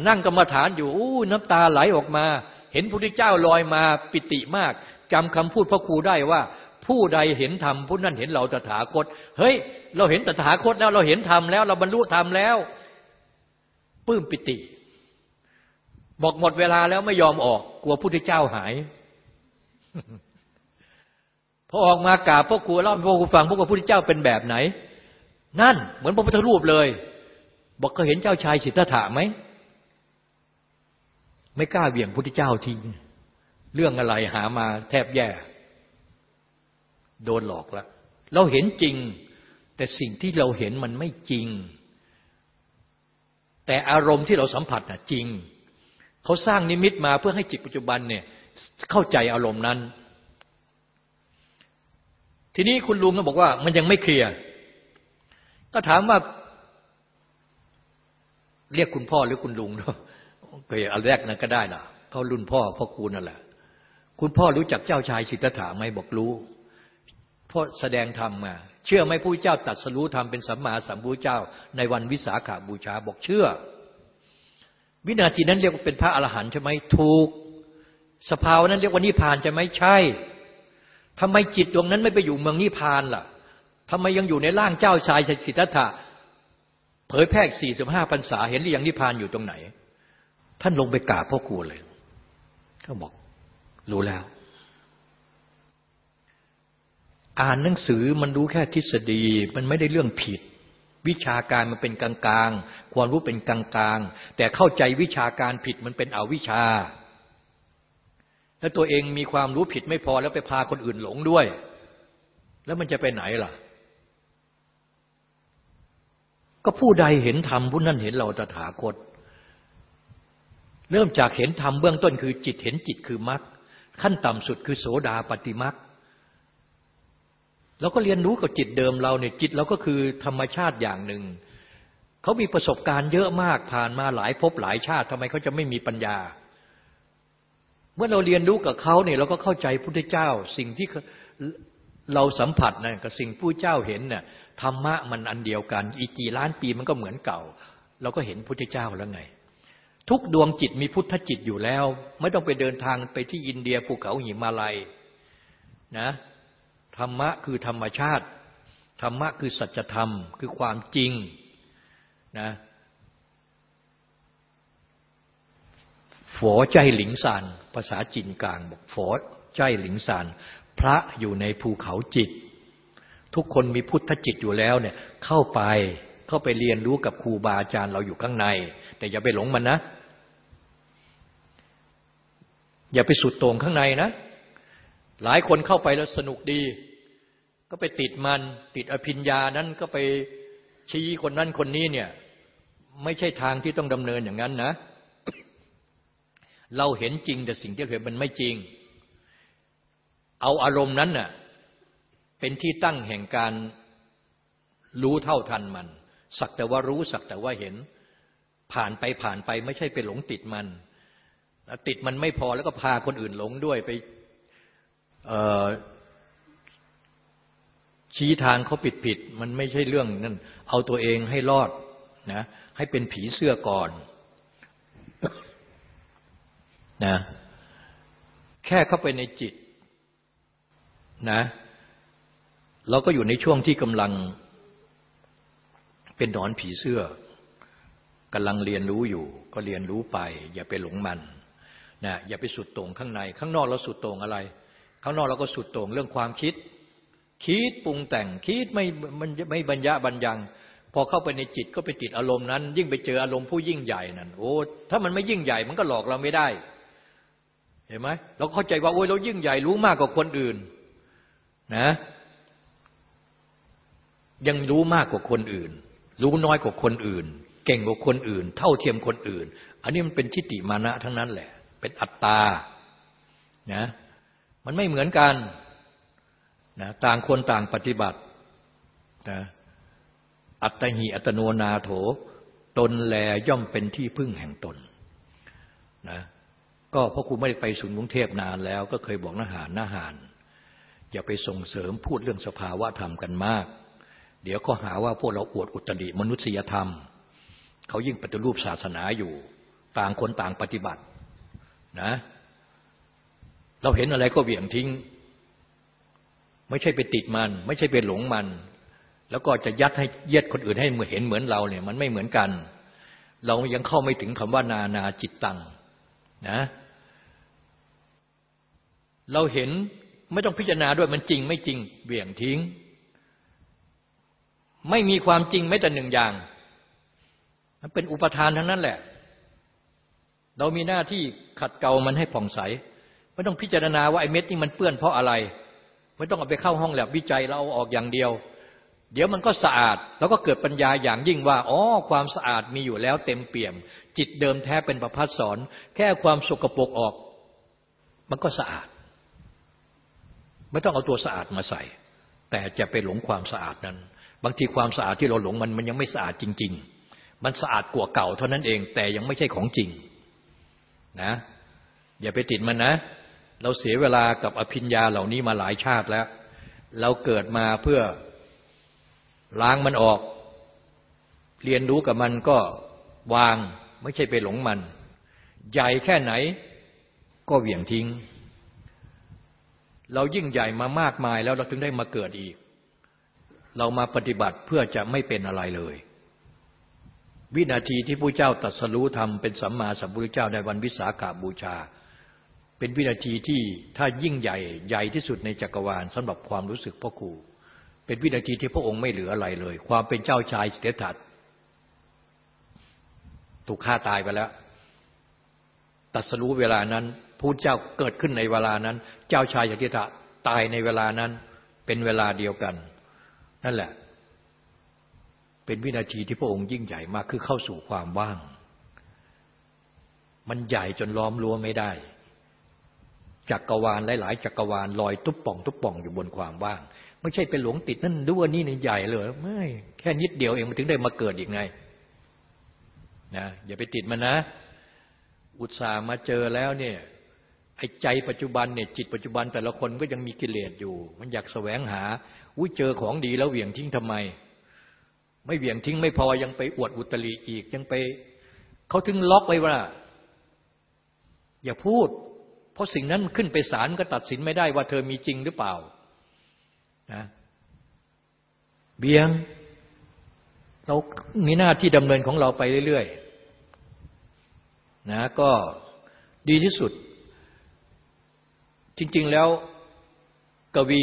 [SPEAKER 2] นั่งกรรมฐานอยู่อู้น้ำตาไหลออกมา เห็นพระพุทธเจ้าลอยมาปิติมากจำคำพูดพระครูได้ว่า ผู้ใดเห็นธรรมผู้นั้นเห็นเราตถาคต เฮ้ย เราเห็นตถาคตแล้วเราเห็นธรรมแล้ว เราบรรลุธรรมแล้ว ปลื้มปิติ บอกหมดเวลาแล้วไม่ยอมออก กลัวพุทธเจ้าหายพอออกมากราบพ่อครูเล่าให้พ่อครูฟังพวกพระพุทธเจ้าเป็นแบบไหน นั่น เหมือนพระพุทธรูปเลย บอกเคยเห็นเจ้าชายสิทธัตถะไหมไม่กล้าเบี่ยงพุทธเจ้าทิ้งเรื่องอะไรหามาแทบแย่ โดนหลอกล้วเราเห็นจริง แต่สิ่งที่เราเห็นมันไม่จริง แต่อารมณ์ที่เราสัมผัสน่ะจริง เขาสร้างนิมิตมาเพื่อให้จิตปัจจุบันเนี่ยเข้าใจอารมณ์นั้น ทีนี้คุณลุงก็บอกว่ามันยังไม่เคลียร์ ก็ถามว่า เรียกคุณพ่อหรือคุณลุงเนาะก็อันแรกนั้นก็ได้นะเขารุ่นพ่อพ่อครูนั่นแหละ คุณพ่อรู้จักเจ้าชายสิทธัตถะไหมบอกรู้พ่อแสดงธรรมมา เชื่อไหมผู้เจ้าตัดสรู้ธรรมเป็นสัมมาสัมพุทธเจ้า ในวันวิสาขาบูชาบอกเชื่อ วินาทีนั้นเรียกว่าเป็นพระอรหันต์ใช่ไหมถูก สภาวะนั้นเรียกว่านิพพานจะไหมใช่ทำไมจิตดวงนั้นไม่ไปอยู่เมืองนิพพานล่ะทำไมยังอยู่ในร่างเจ้าชายสิทธัตถะเผยแพร่สี่สิบห้าพรรษาเห็นหรือยังนิพพานอยู่ตรงไหน ท่านลงไปกราบพ่อครูเลยเขาบอก รู้แล้ว อ่านหนังสือมันรู้แค่ทฤษฎี มันไม่ได้เรื่องผิด วิชาการมันเป็นกลางๆ ความรู้เป็นกลางๆ แต่เข้าใจวิชาการผิดมันเป็นอวิชา แล้วตัวเองมีความรู้ผิดไม่พอแล้วไปพาคนอื่นหลงด้วย แล้วมันจะไปไหนล่ะ ก็ผู้ใดเห็นธรรมผู้นั้นเห็นเราตถาคต เริ่มจากเห็นธรรมเบื้องต้นคือจิตเห็นจิตคือมรรคขั้นต่ำสุดคือโสดาปฏิมรรค เราก็เรียนรู้กับจิตเดิมเราเนี่ยจิตเราก็คือธรรมชาติอย่างหนึ่งเขามีประสบการณ์เยอะมากผ่านมาหลายภพหลายชาติทำไมเขาจะไม่มีปัญญา เมื่อเราเรียนรู้กับเขาเนี่ยเราก็เข้าใจพุทธเจ้า สิ่งที่เราสัมผัสนะกับสิ่งผู้เจ้าเห็นเนี่ยธรรมะมันอันเดียวกัน อีกกี่ล้านปีมันก็เหมือนเก่า เราก็เห็นพุทธเจ้าแล้วไง ทุกดวงจิตมีพุทธจิตอยู่แล้ว ไม่ต้องไปเดินทางไปที่อินเดียภูเขาหิมาลัยนะ ธรรมะคือธรรมชาติ ธรรมะคือสัจธรรม คือความจริงนะฝอใจหลิงซานภาษาจีนกลางบอกฝอใจหลิงซานพระอยู่ในภูเขาจิต ทุกคนมีพุทธจิตอยู่แล้วเนี่ยเข้าไปเข้าไปเรียนรู้กับครูบาอาจารย์เราอยู่ข้างใน แต่อย่าไปหลงมันนะ อย่าไปสุดต่งข้างในนะ หลายคนเข้าไปแล้วสนุกดี ก็ไปติดมัน ติดอภิญญานั้นก็ไปชี้คนนั้นคนนี้เนี่ย ไม่ใช่ทางที่ต้องดำเนินอย่างนั้นนะ เราเห็นจริงแต่สิ่งที่เห็นมันไม่จริง เอาอารมณ์นั้นน่ะเป็นที่ตั้งแห่งการรู้เท่าทันมัน สักแต่ว่ารู้สักแต่ว่าเห็น ผ่านไปผ่านไปไม่ใช่ไปหลงติดมัน ติดมันไม่พอแล้วก็พาคนอื่นหลงด้วยไป ชี้ทางเขาผิดผิด มันไม่ใช่เรื่องนั่นเอาตัวเองให้รอดนะให้เป็นผีเสื้อก่อนนะแค่เข้าไปในจิตนะเราก็อยู่ในช่วงที่กำลังเป็นนอนผีเสื้อกำลังเรียนรู้อยู่ ก็เรียนรู้ไป อย่าไปหลงมันนะอย่าไปสุดโต่งข้างใน ข้างนอกเราสุดโต่งอะไร ข้างนอกเราก็สุดโต่งเรื่องความคิด คิดปรุงแต่งคิดไม่มันไม่บรรยะบรรยัง พอเข้าไปในจิตก็ไปติดอารมณ์นั้น ยิ่งไปเจออารมณ์ผู้ยิ่งใหญ่นั่นโอ้ถ้ามันไม่ยิ่งใหญ่มันก็หลอกเราไม่ได้ เห็นไหมเราเข้าใจว่าโอ้ยเรายิ่งใหญ่รู้มากกว่าคนอื่น นะ ยังรู้มากกว่าคนอื่น รู้น้อยกว่าคนอื่น เก่งกว่าคนอื่น เท่าเทียมคนอื่น อันนี้มันเป็นทิฏฐิมานะทั้งนั้นแหละ เป็นอัตตานะ มันไม่เหมือนกันนะต่างคนต่างปฏิบัตินะอัตหิอัตโนนาโถ ตนแลย่อมเป็นที่พึ่งแห่งตนนะก็เพราะครูไม่ได้ไปศูนย์กรุงเทพนานแล้ว ก็เคยบอกนาหารนาหาร อย่าไปส่งเสริมพูดเรื่องสภาวะธรรมกันมาก เดี๋ยวก็หาว่าพวกเราอวดอุตริมนุษยธรรม เขายิ่งปฏิรูปศาสนาอยู่ ต่างคนต่างปฏิบัตินะ เราเห็นอะไรก็เหวี่ยงทิ้ง ไม่ใช่ไปติดมัน ไม่ใช่ไปหลงมัน แล้วก็จะยัดให้เย็ดคนอื่นให้เห็นเหมือนเราเนี่ยมันไม่เหมือนกัน เรายังเข้าไม่ถึงคำว่านานาจิตตังนะเราเห็นไม่ต้องพิจารณาด้วยมันจริง ไม่จริงเบี่ยงทิ้ง ไม่มีความจริงแม้แต่หนึ่งอย่าง มันเป็นอุปทานทั้งนั้นแหละ เรามีหน้าที่ขัดเกลามันให้ผ่องใส ไม่ต้องพิจารณาว่าไอ้เม็ดนี่มันเปื้อนเพราะอะไร ไม่ต้องเอาไปเข้าห้องแลบวิจัยเราเอาออกอย่างเดียว เดี๋ยวมันก็สะอาด แล้วก็เกิดปัญญาอย่างยิ่งว่าอ๋อความสะอาดมีอยู่แล้วเต็มเปี่ยม จิตเดิมแท้เป็นประพัดสอนแค่ความสกปรกออก มันก็สะอาด ไม่ต้องเอาตัวสะอาดมาใส่ แต่จะไปหลงความสะอาดนั้น บางทีความสะอาดที่เราหลงมันมันยังไม่สะอาดจริง ๆ มันสะอาดกว่าเก่าเท่านั้นเอง แต่ยังไม่ใช่ของจริง นะ อย่าไปติดมันนะ เราเสียเวลากับอภิญญาเหล่านี้มาหลายชาติแล้ว เราเกิดมาเพื่อล้างมันออก เรียนรู้กับมันก็วางไม่ใช่ไปหลงมัน ใหญ่แค่ไหนก็เหวี่ยงทิ้ง เรายิ่งใหญ่มามากมายแล้วเราถึงได้มาเกิดอีก เรามาปฏิบัติเพื่อจะไม่เป็นอะไรเลย วินาทีที่พระเจ้าตรัสรู้ทำเป็นสัมมาสัมพุทธเจ้าในวันวิสาขาบูชา เป็นวินาทีที่ถ้ายิ่งใหญ่ใหญ่ที่สุดในจักรวาลสำหรับความรู้สึกพ่อครู เป็นวินาทีที่พระองค์ไม่เหลืออะไรเลย ความเป็นเจ้าชายสด็จถัดถูกฆ่าตายไปแล้วตัดสรู้เวลานั้นพูดเจ้าเกิดขึ้นในเวลานั้น เจ้าชายสิทธัตถะตายในเวลานั้น เป็นเวลาเดียวกัน นั่นแหละ เป็นวินาทีที่พระองค์ยิ่งใหญ่มากคือเข้าสู่ความว่าง มันใหญ่จนล้อมรั้วไม่ได้ จักรวาลหลายๆจักรวาลลอยตุ๊บป่อง ตุ๊บป่องอยู่บนความว่าง ไม่ใช่ไปหลงติดนั่นด้วยนี่นี่ใหญ่เลยไม่แค่นิดเดียวเองมันถึงได้มาเกิดอีกไงนะอย่าไปติดมันนะ อุตส่าห์มาเจอแล้วเนี่ยไอ้ใจปัจจุบันเนี่ยจิตปัจจุบันแต่ละคนก็ยังมีกิเลสอยู่ มันอยากแสวงหาอุ้ยเจอของดีแล้วเหวี่ยงทิ้งทำไม ไม่เหวี่ยงทิ้งไม่พอยังไปอวดอุตริอีกยังไปเขาถึงล็อกไว้ว่า อย่าพูด เพราะสิ่งนั้นขึ้นไปศาลก็ตัดสินไม่ได้ว่าเธอมีจริงหรือเปล่านะเบียง เรามีหน้าที่ดำเนินของเราไปเรื่อยๆนะก็ดีที่สุด จริง ๆ แล้วกวี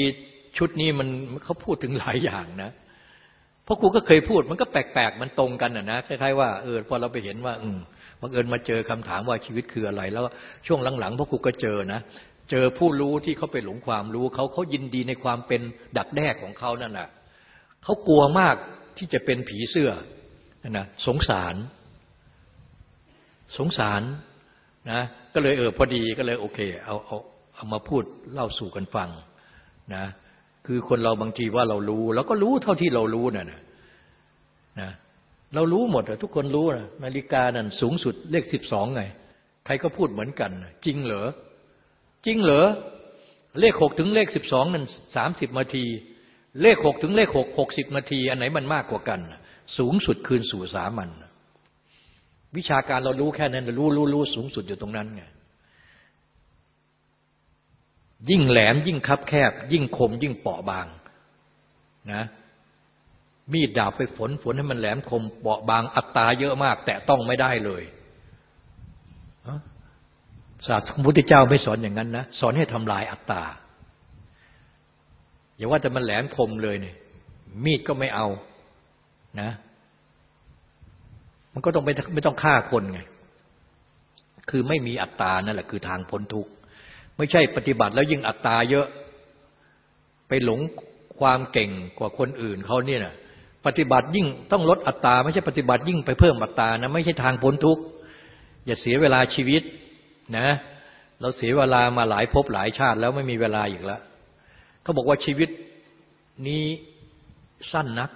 [SPEAKER 2] ชุดนี้มันเขาพูดถึงหลายอย่างนะเพราะครูก็เคยพูดมันก็แปลกๆ มันตรงกันนะคล้ายๆว่าเออพอเราไปเห็นว่า อืม บังเอิญมาเจอคำถามว่าชีวิตคืออะไร แล้วช่วงหลังๆพ่อครูก็เจอนะเจอผู้รู้ที่เขาไปหลงความรู้เขาเขายินดีในความเป็นดักแด้ของเขานั่นแหะเขากลัวมากที่จะเป็นผีเสื้อนะสงสาร สงสารนะก็เลยเออพอดีก็เลยโอเคเอาเอาเอามาพูดเล่าสู่กันฟังนะคือคนเราบางทีว่าเรารู้ แล้วก็รู้เท่าที่เรารู้น่ะนะนะ เรารู้หมดทุกคนรู้นะนาฬิกานั่นสูงสุดเลขสิบสองไง ใครก็พูดเหมือนกัน จริงเหรอ จริงเหรอ เลขหกถึงเลขสิบสองนั่นสามสิบนาที เลขหกถึงเลขหกหกสิบนาที อันไหนมันมากกว่ากัน สูงสุดคืนสู่สามัญวิชาการเรารู้แค่นั้นรู้รู้รู้สูงสุดอยู่ตรงนั้นไงยิ่งแหลมยิ่งคับแคบ ยิ่งคมยิ่งเปราะบางนะ มีดดาบไปฝนฝนให้มันแหลมคมเปราะบางอัตราเยอะมาก แต่ต้องไม่ได้เลยศาสตร์พระพุทธเจ้าไม่สอนอย่างนั้นนะสอนให้ทำลายอัตตาอย่าว่าแต่มันแหลมคมเลยเนี่ยมีดก็ไม่เอานะ มันก็ต้องไม่ไม่ต้องฆ่าคนไง คือไม่มีอัตตานั่นแหละคือทางพ้นทุกข์ไม่ใช่ปฏิบัติแล้วยิ่งอัตตาเยอะ ไปหลงความเก่งกว่าคนอื่นเขาเนี่ยนะ ปฏิบัติยิ่งต้องลดอัตตาไม่ใช่ปฏิบัติยิ่งไปเพิ่มอัตตานะไม่ใช่ทางพ้นทุกข์อย่าเสียเวลาชีวิตนะ เราเสียเวลามาหลายภพหลายชาติแล้วไม่มีเวลาอีกแล้วเขาบอกว่าชีวิตนี้สั้นนัก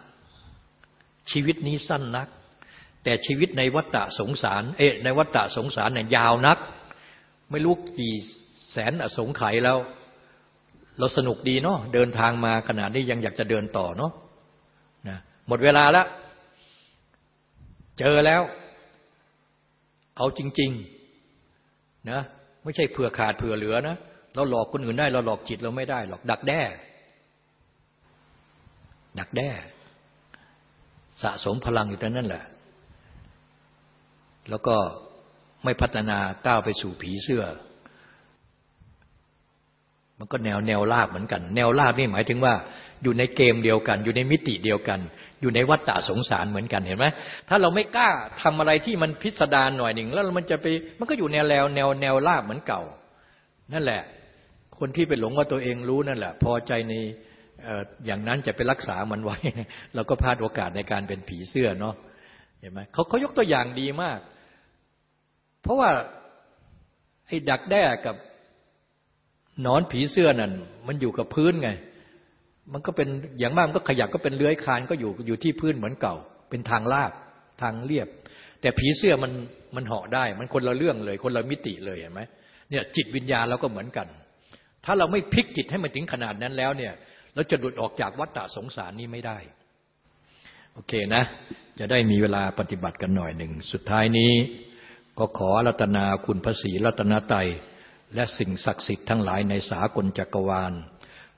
[SPEAKER 2] ชีวิตนี้สั้นนัก แต่ชีวิตในวัฏฏะสงสาร เอ๊ะในวัฏฏะสงสารเนี่ยยาวนัก ไม่รู้กี่แสนอสงไขยแล้ว เราสนุกดีเนาะเดินทางมาขนาดนี้ยังอยากจะเดินต่อเนาะ หมดเวลาแล้ว เจอแล้ว เอาจริง ๆ นะ ไม่ใช่เผื่อขาดเผื่อเหลือนะ เราหลอกคนอื่นได้ เราหลอกจิตเราไม่ได้หรอกดักแด้ ดักแด้ สะสมพลังอยู่ตรงนั้นแหละ แล้วก็ไม่พัฒนาก้าวไปสู่ผีเสื้อ มันก็แนวแนวลาบเหมือนกัน แนวลาบนี่หมายถึงว่าอยู่ในเกมเดียวกัน อยู่ในมิติเดียวกัน อยู่ในวัฏฏะสงสารเหมือนกันเห็นไหมถ้าเราไม่กล้าทำอะไรที่มันพิสดารหน่อยหนึ่งแล้วมันจะไปมันก็อยู่แนวแนวแนวแนวลาบเหมือนเก่า นั่นแหละ คนที่ไปหลงว่าตัวเองรู้นั่นแหละ พอใจในอย่างนั้นจะไปรักษามันไว้ เราก็พลาดโอกาสในการเป็นผีเสื้อเนาะเห็นไหมเขาเขายกตัวอย่างดีมาก เพราะว่าไอ้ดักแด้กับนอนผีเสื้อนั่นมันอยู่กับพื้นไง มันก็เป็นอย่างมากมันก็ขยับก็เป็นเลื้อยคานก็อยู่อยู่ที่พื้นเหมือนเก่า เป็นทางลาบทางเรียบ แต่ผีเสื้อมันมันเหาะได้ มันคนละเรื่องเลย คนละมิติเลยเห็นไหมเนี่ยจิตวิญญาณเราก็เหมือนกัน ถ้าเราไม่พลิกจิตให้มันถึงขนาดนั้นแล้วเนี่ย เราจะหลุดออกจากวัฏฏะสงสารนี้ไม่ได้ โอเคนะ จะได้มีเวลาปฏิบัติกันหน่อยหนึ่ง สุดท้ายนี้ ก็ขอรัตนาคุณพระศรีรัตนไตยและสิ่งศักดิ์สิทธิ์ทั้งหลายในสากลจักรวาล